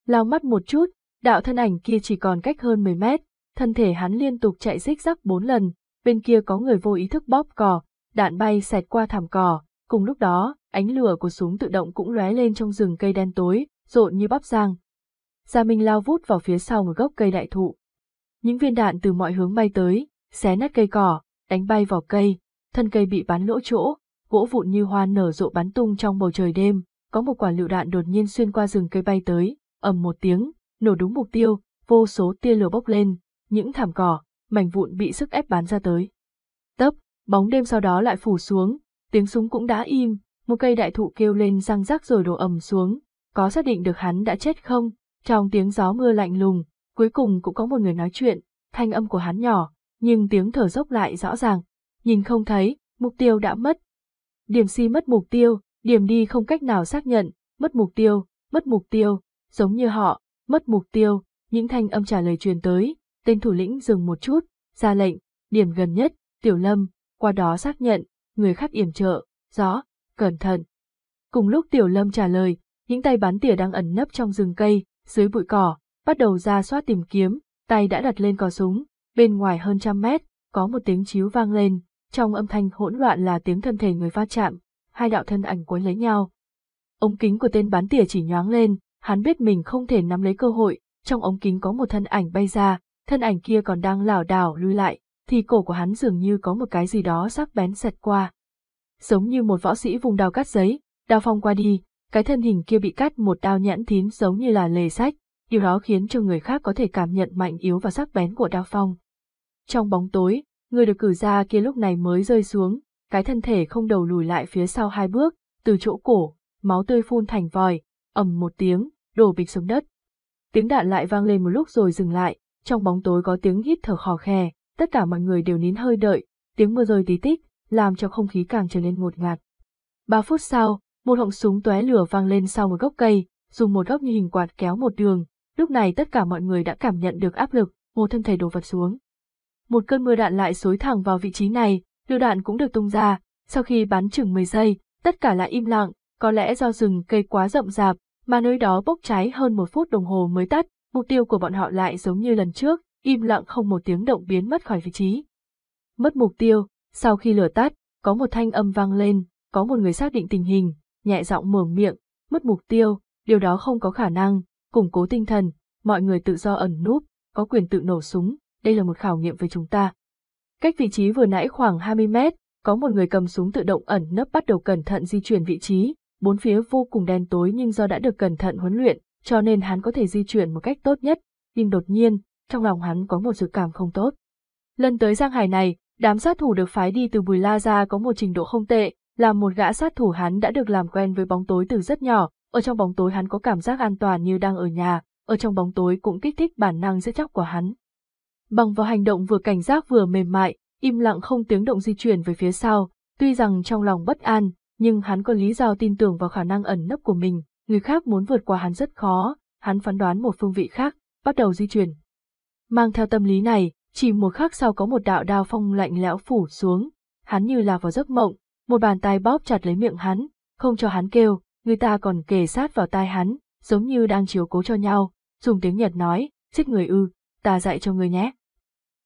Lao mắt một chút, đạo thân ảnh kia chỉ còn cách hơn 10 mét, thân thể hắn liên tục chạy xích rắc bốn lần, bên kia có người vô ý thức bóp cò, đạn bay xẹt qua thảm cỏ, cùng lúc đó, ánh lửa của súng tự động cũng lóe lên trong rừng cây đen tối, rộn như bắp rang. Gia Minh lao vút vào phía sau một gốc cây đại thụ. Những viên đạn từ mọi hướng bay tới, xé nát cây cỏ, đánh bay vào cây, thân cây bị bắn lỗ chỗ, gỗ vụn như hoa nở rộ bắn tung trong bầu trời đêm, có một quả lựu đạn đột nhiên xuyên qua rừng cây bay tới, ầm một tiếng, nổ đúng mục tiêu, vô số tia lửa bốc lên, những thảm cỏ, mảnh vụn bị sức ép bán ra tới. Tấp, bóng đêm sau đó lại phủ xuống, tiếng súng cũng đã im, một cây đại thụ kêu lên răng rắc rồi đổ ầm xuống, có xác định được hắn đã chết không? Trong tiếng gió mưa lạnh lùng, cuối cùng cũng có một người nói chuyện, thanh âm của hắn nhỏ, nhưng tiếng thở dốc lại rõ ràng. Nhìn không thấy, mục tiêu đã mất. Điểm si mất mục tiêu, điểm đi không cách nào xác nhận, mất mục tiêu, mất mục tiêu, giống như họ, mất mục tiêu, những thanh âm trả lời truyền tới, tên thủ lĩnh dừng một chút, ra lệnh, điểm gần nhất, tiểu lâm, qua đó xác nhận, người khác yểm trợ, gió, cẩn thận. Cùng lúc tiểu lâm trả lời, những tay bắn tỉa đang ẩn nấp trong rừng cây, dưới bụi cỏ, bắt đầu ra soát tìm kiếm, tay đã đặt lên cò súng, bên ngoài hơn trăm mét, có một tiếng chiếu vang lên, trong âm thanh hỗn loạn là tiếng thân thể người va chạm, hai đạo thân ảnh quấn lấy nhau. Ống kính của tên bắn tỉa chỉ nhoáng lên, hắn biết mình không thể nắm lấy cơ hội, trong ống kính có một thân ảnh bay ra, thân ảnh kia còn đang lảo đảo lui lại, thì cổ của hắn dường như có một cái gì đó sắc bén xẹt qua. Giống như một võ sĩ vùng đào cắt giấy, đao phong qua đi, cái thân hình kia bị cắt một đao nhãn thín giống như là lề sách, điều đó khiến cho người khác có thể cảm nhận mạnh yếu và sắc bén của đao phong. Trong bóng tối, người được cử ra kia lúc này mới rơi xuống, cái thân thể không đầu lùi lại phía sau hai bước, từ chỗ cổ, máu tươi phun thành vòi, ầm một tiếng, đổ bịch xuống đất. Tiếng đạn lại vang lên một lúc rồi dừng lại, trong bóng tối có tiếng hít thở khò khè, tất cả mọi người đều nín hơi đợi, tiếng mưa rơi tí tích, làm cho không khí càng trở nên ngột ngạt. Ba phút sau, một họng súng tóe lửa vang lên sau một gốc cây, dùng một góc như hình quạt kéo một đường, lúc này tất cả mọi người đã cảm nhận được áp lực, một thân thể đổ vật xuống. Một cơn mưa đạn lại xối thẳng vào vị trí này, lựu đạn cũng được tung ra, sau khi bắn chừng 10 giây, tất cả lại im lặng, có lẽ do rừng cây quá rậm rạp, mà nơi đó bốc cháy hơn một phút đồng hồ mới tắt, mục tiêu của bọn họ lại giống như lần trước, im lặng không một tiếng động biến mất khỏi vị trí. Mất mục tiêu, sau khi lửa tắt, có một thanh âm vang lên, có một người xác định tình hình, nhẹ giọng mở miệng, mất mục tiêu, điều đó không có khả năng, củng cố tinh thần, mọi người tự do ẩn núp, có quyền tự nổ súng, đây là một khảo nghiệm với chúng ta. Cách vị trí vừa nãy khoảng 20 mét, có một người cầm súng tự động ẩn nấp bắt đầu cẩn thận di chuyển vị trí, bốn phía vô cùng đen tối nhưng do đã được cẩn thận huấn luyện, cho nên hắn có thể di chuyển một cách tốt nhất, nhưng đột nhiên, trong lòng hắn có một sự cảm không tốt. Lần tới Giang Hải này, đám sát thủ được phái đi từ Bùi La ra có một trình độ không tệ, là một gã sát thủ hắn đã được làm quen với bóng tối từ rất nhỏ, ở trong bóng tối hắn có cảm giác an toàn như đang ở nhà, ở trong bóng tối cũng kích thích bản năng dễ chóc của hắn. Bằng vào hành động vừa cảnh giác vừa mềm mại, im lặng không tiếng động di chuyển về phía sau, tuy rằng trong lòng bất an, nhưng hắn có lý do tin tưởng vào khả năng ẩn nấp của mình, người khác muốn vượt qua hắn rất khó, hắn phán đoán một phương vị khác, bắt đầu di chuyển. Mang theo tâm lý này, chỉ một khắc sau có một đạo đao phong lạnh lẽo phủ xuống, hắn như là vào giấc mộng, một bàn tay bóp chặt lấy miệng hắn, không cho hắn kêu, người ta còn kề sát vào tai hắn, giống như đang chiếu cố cho nhau, dùng tiếng Nhật nói, giết người ư, ta dạy cho người nhé.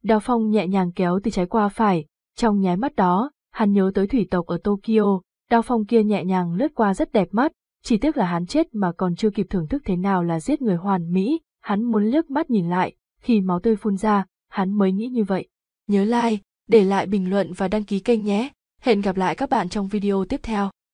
Đao phong nhẹ nhàng kéo từ trái qua phải, trong nháy mắt đó, hắn nhớ tới thủy tộc ở Tokyo, đao phong kia nhẹ nhàng lướt qua rất đẹp mắt, chỉ tiếc là hắn chết mà còn chưa kịp thưởng thức thế nào là giết người hoàn mỹ, hắn muốn liếc mắt nhìn lại, khi máu tươi phun ra, hắn mới nghĩ như vậy. Nhớ like, để lại bình luận và đăng ký kênh nhé. Hẹn gặp lại các bạn trong video tiếp theo.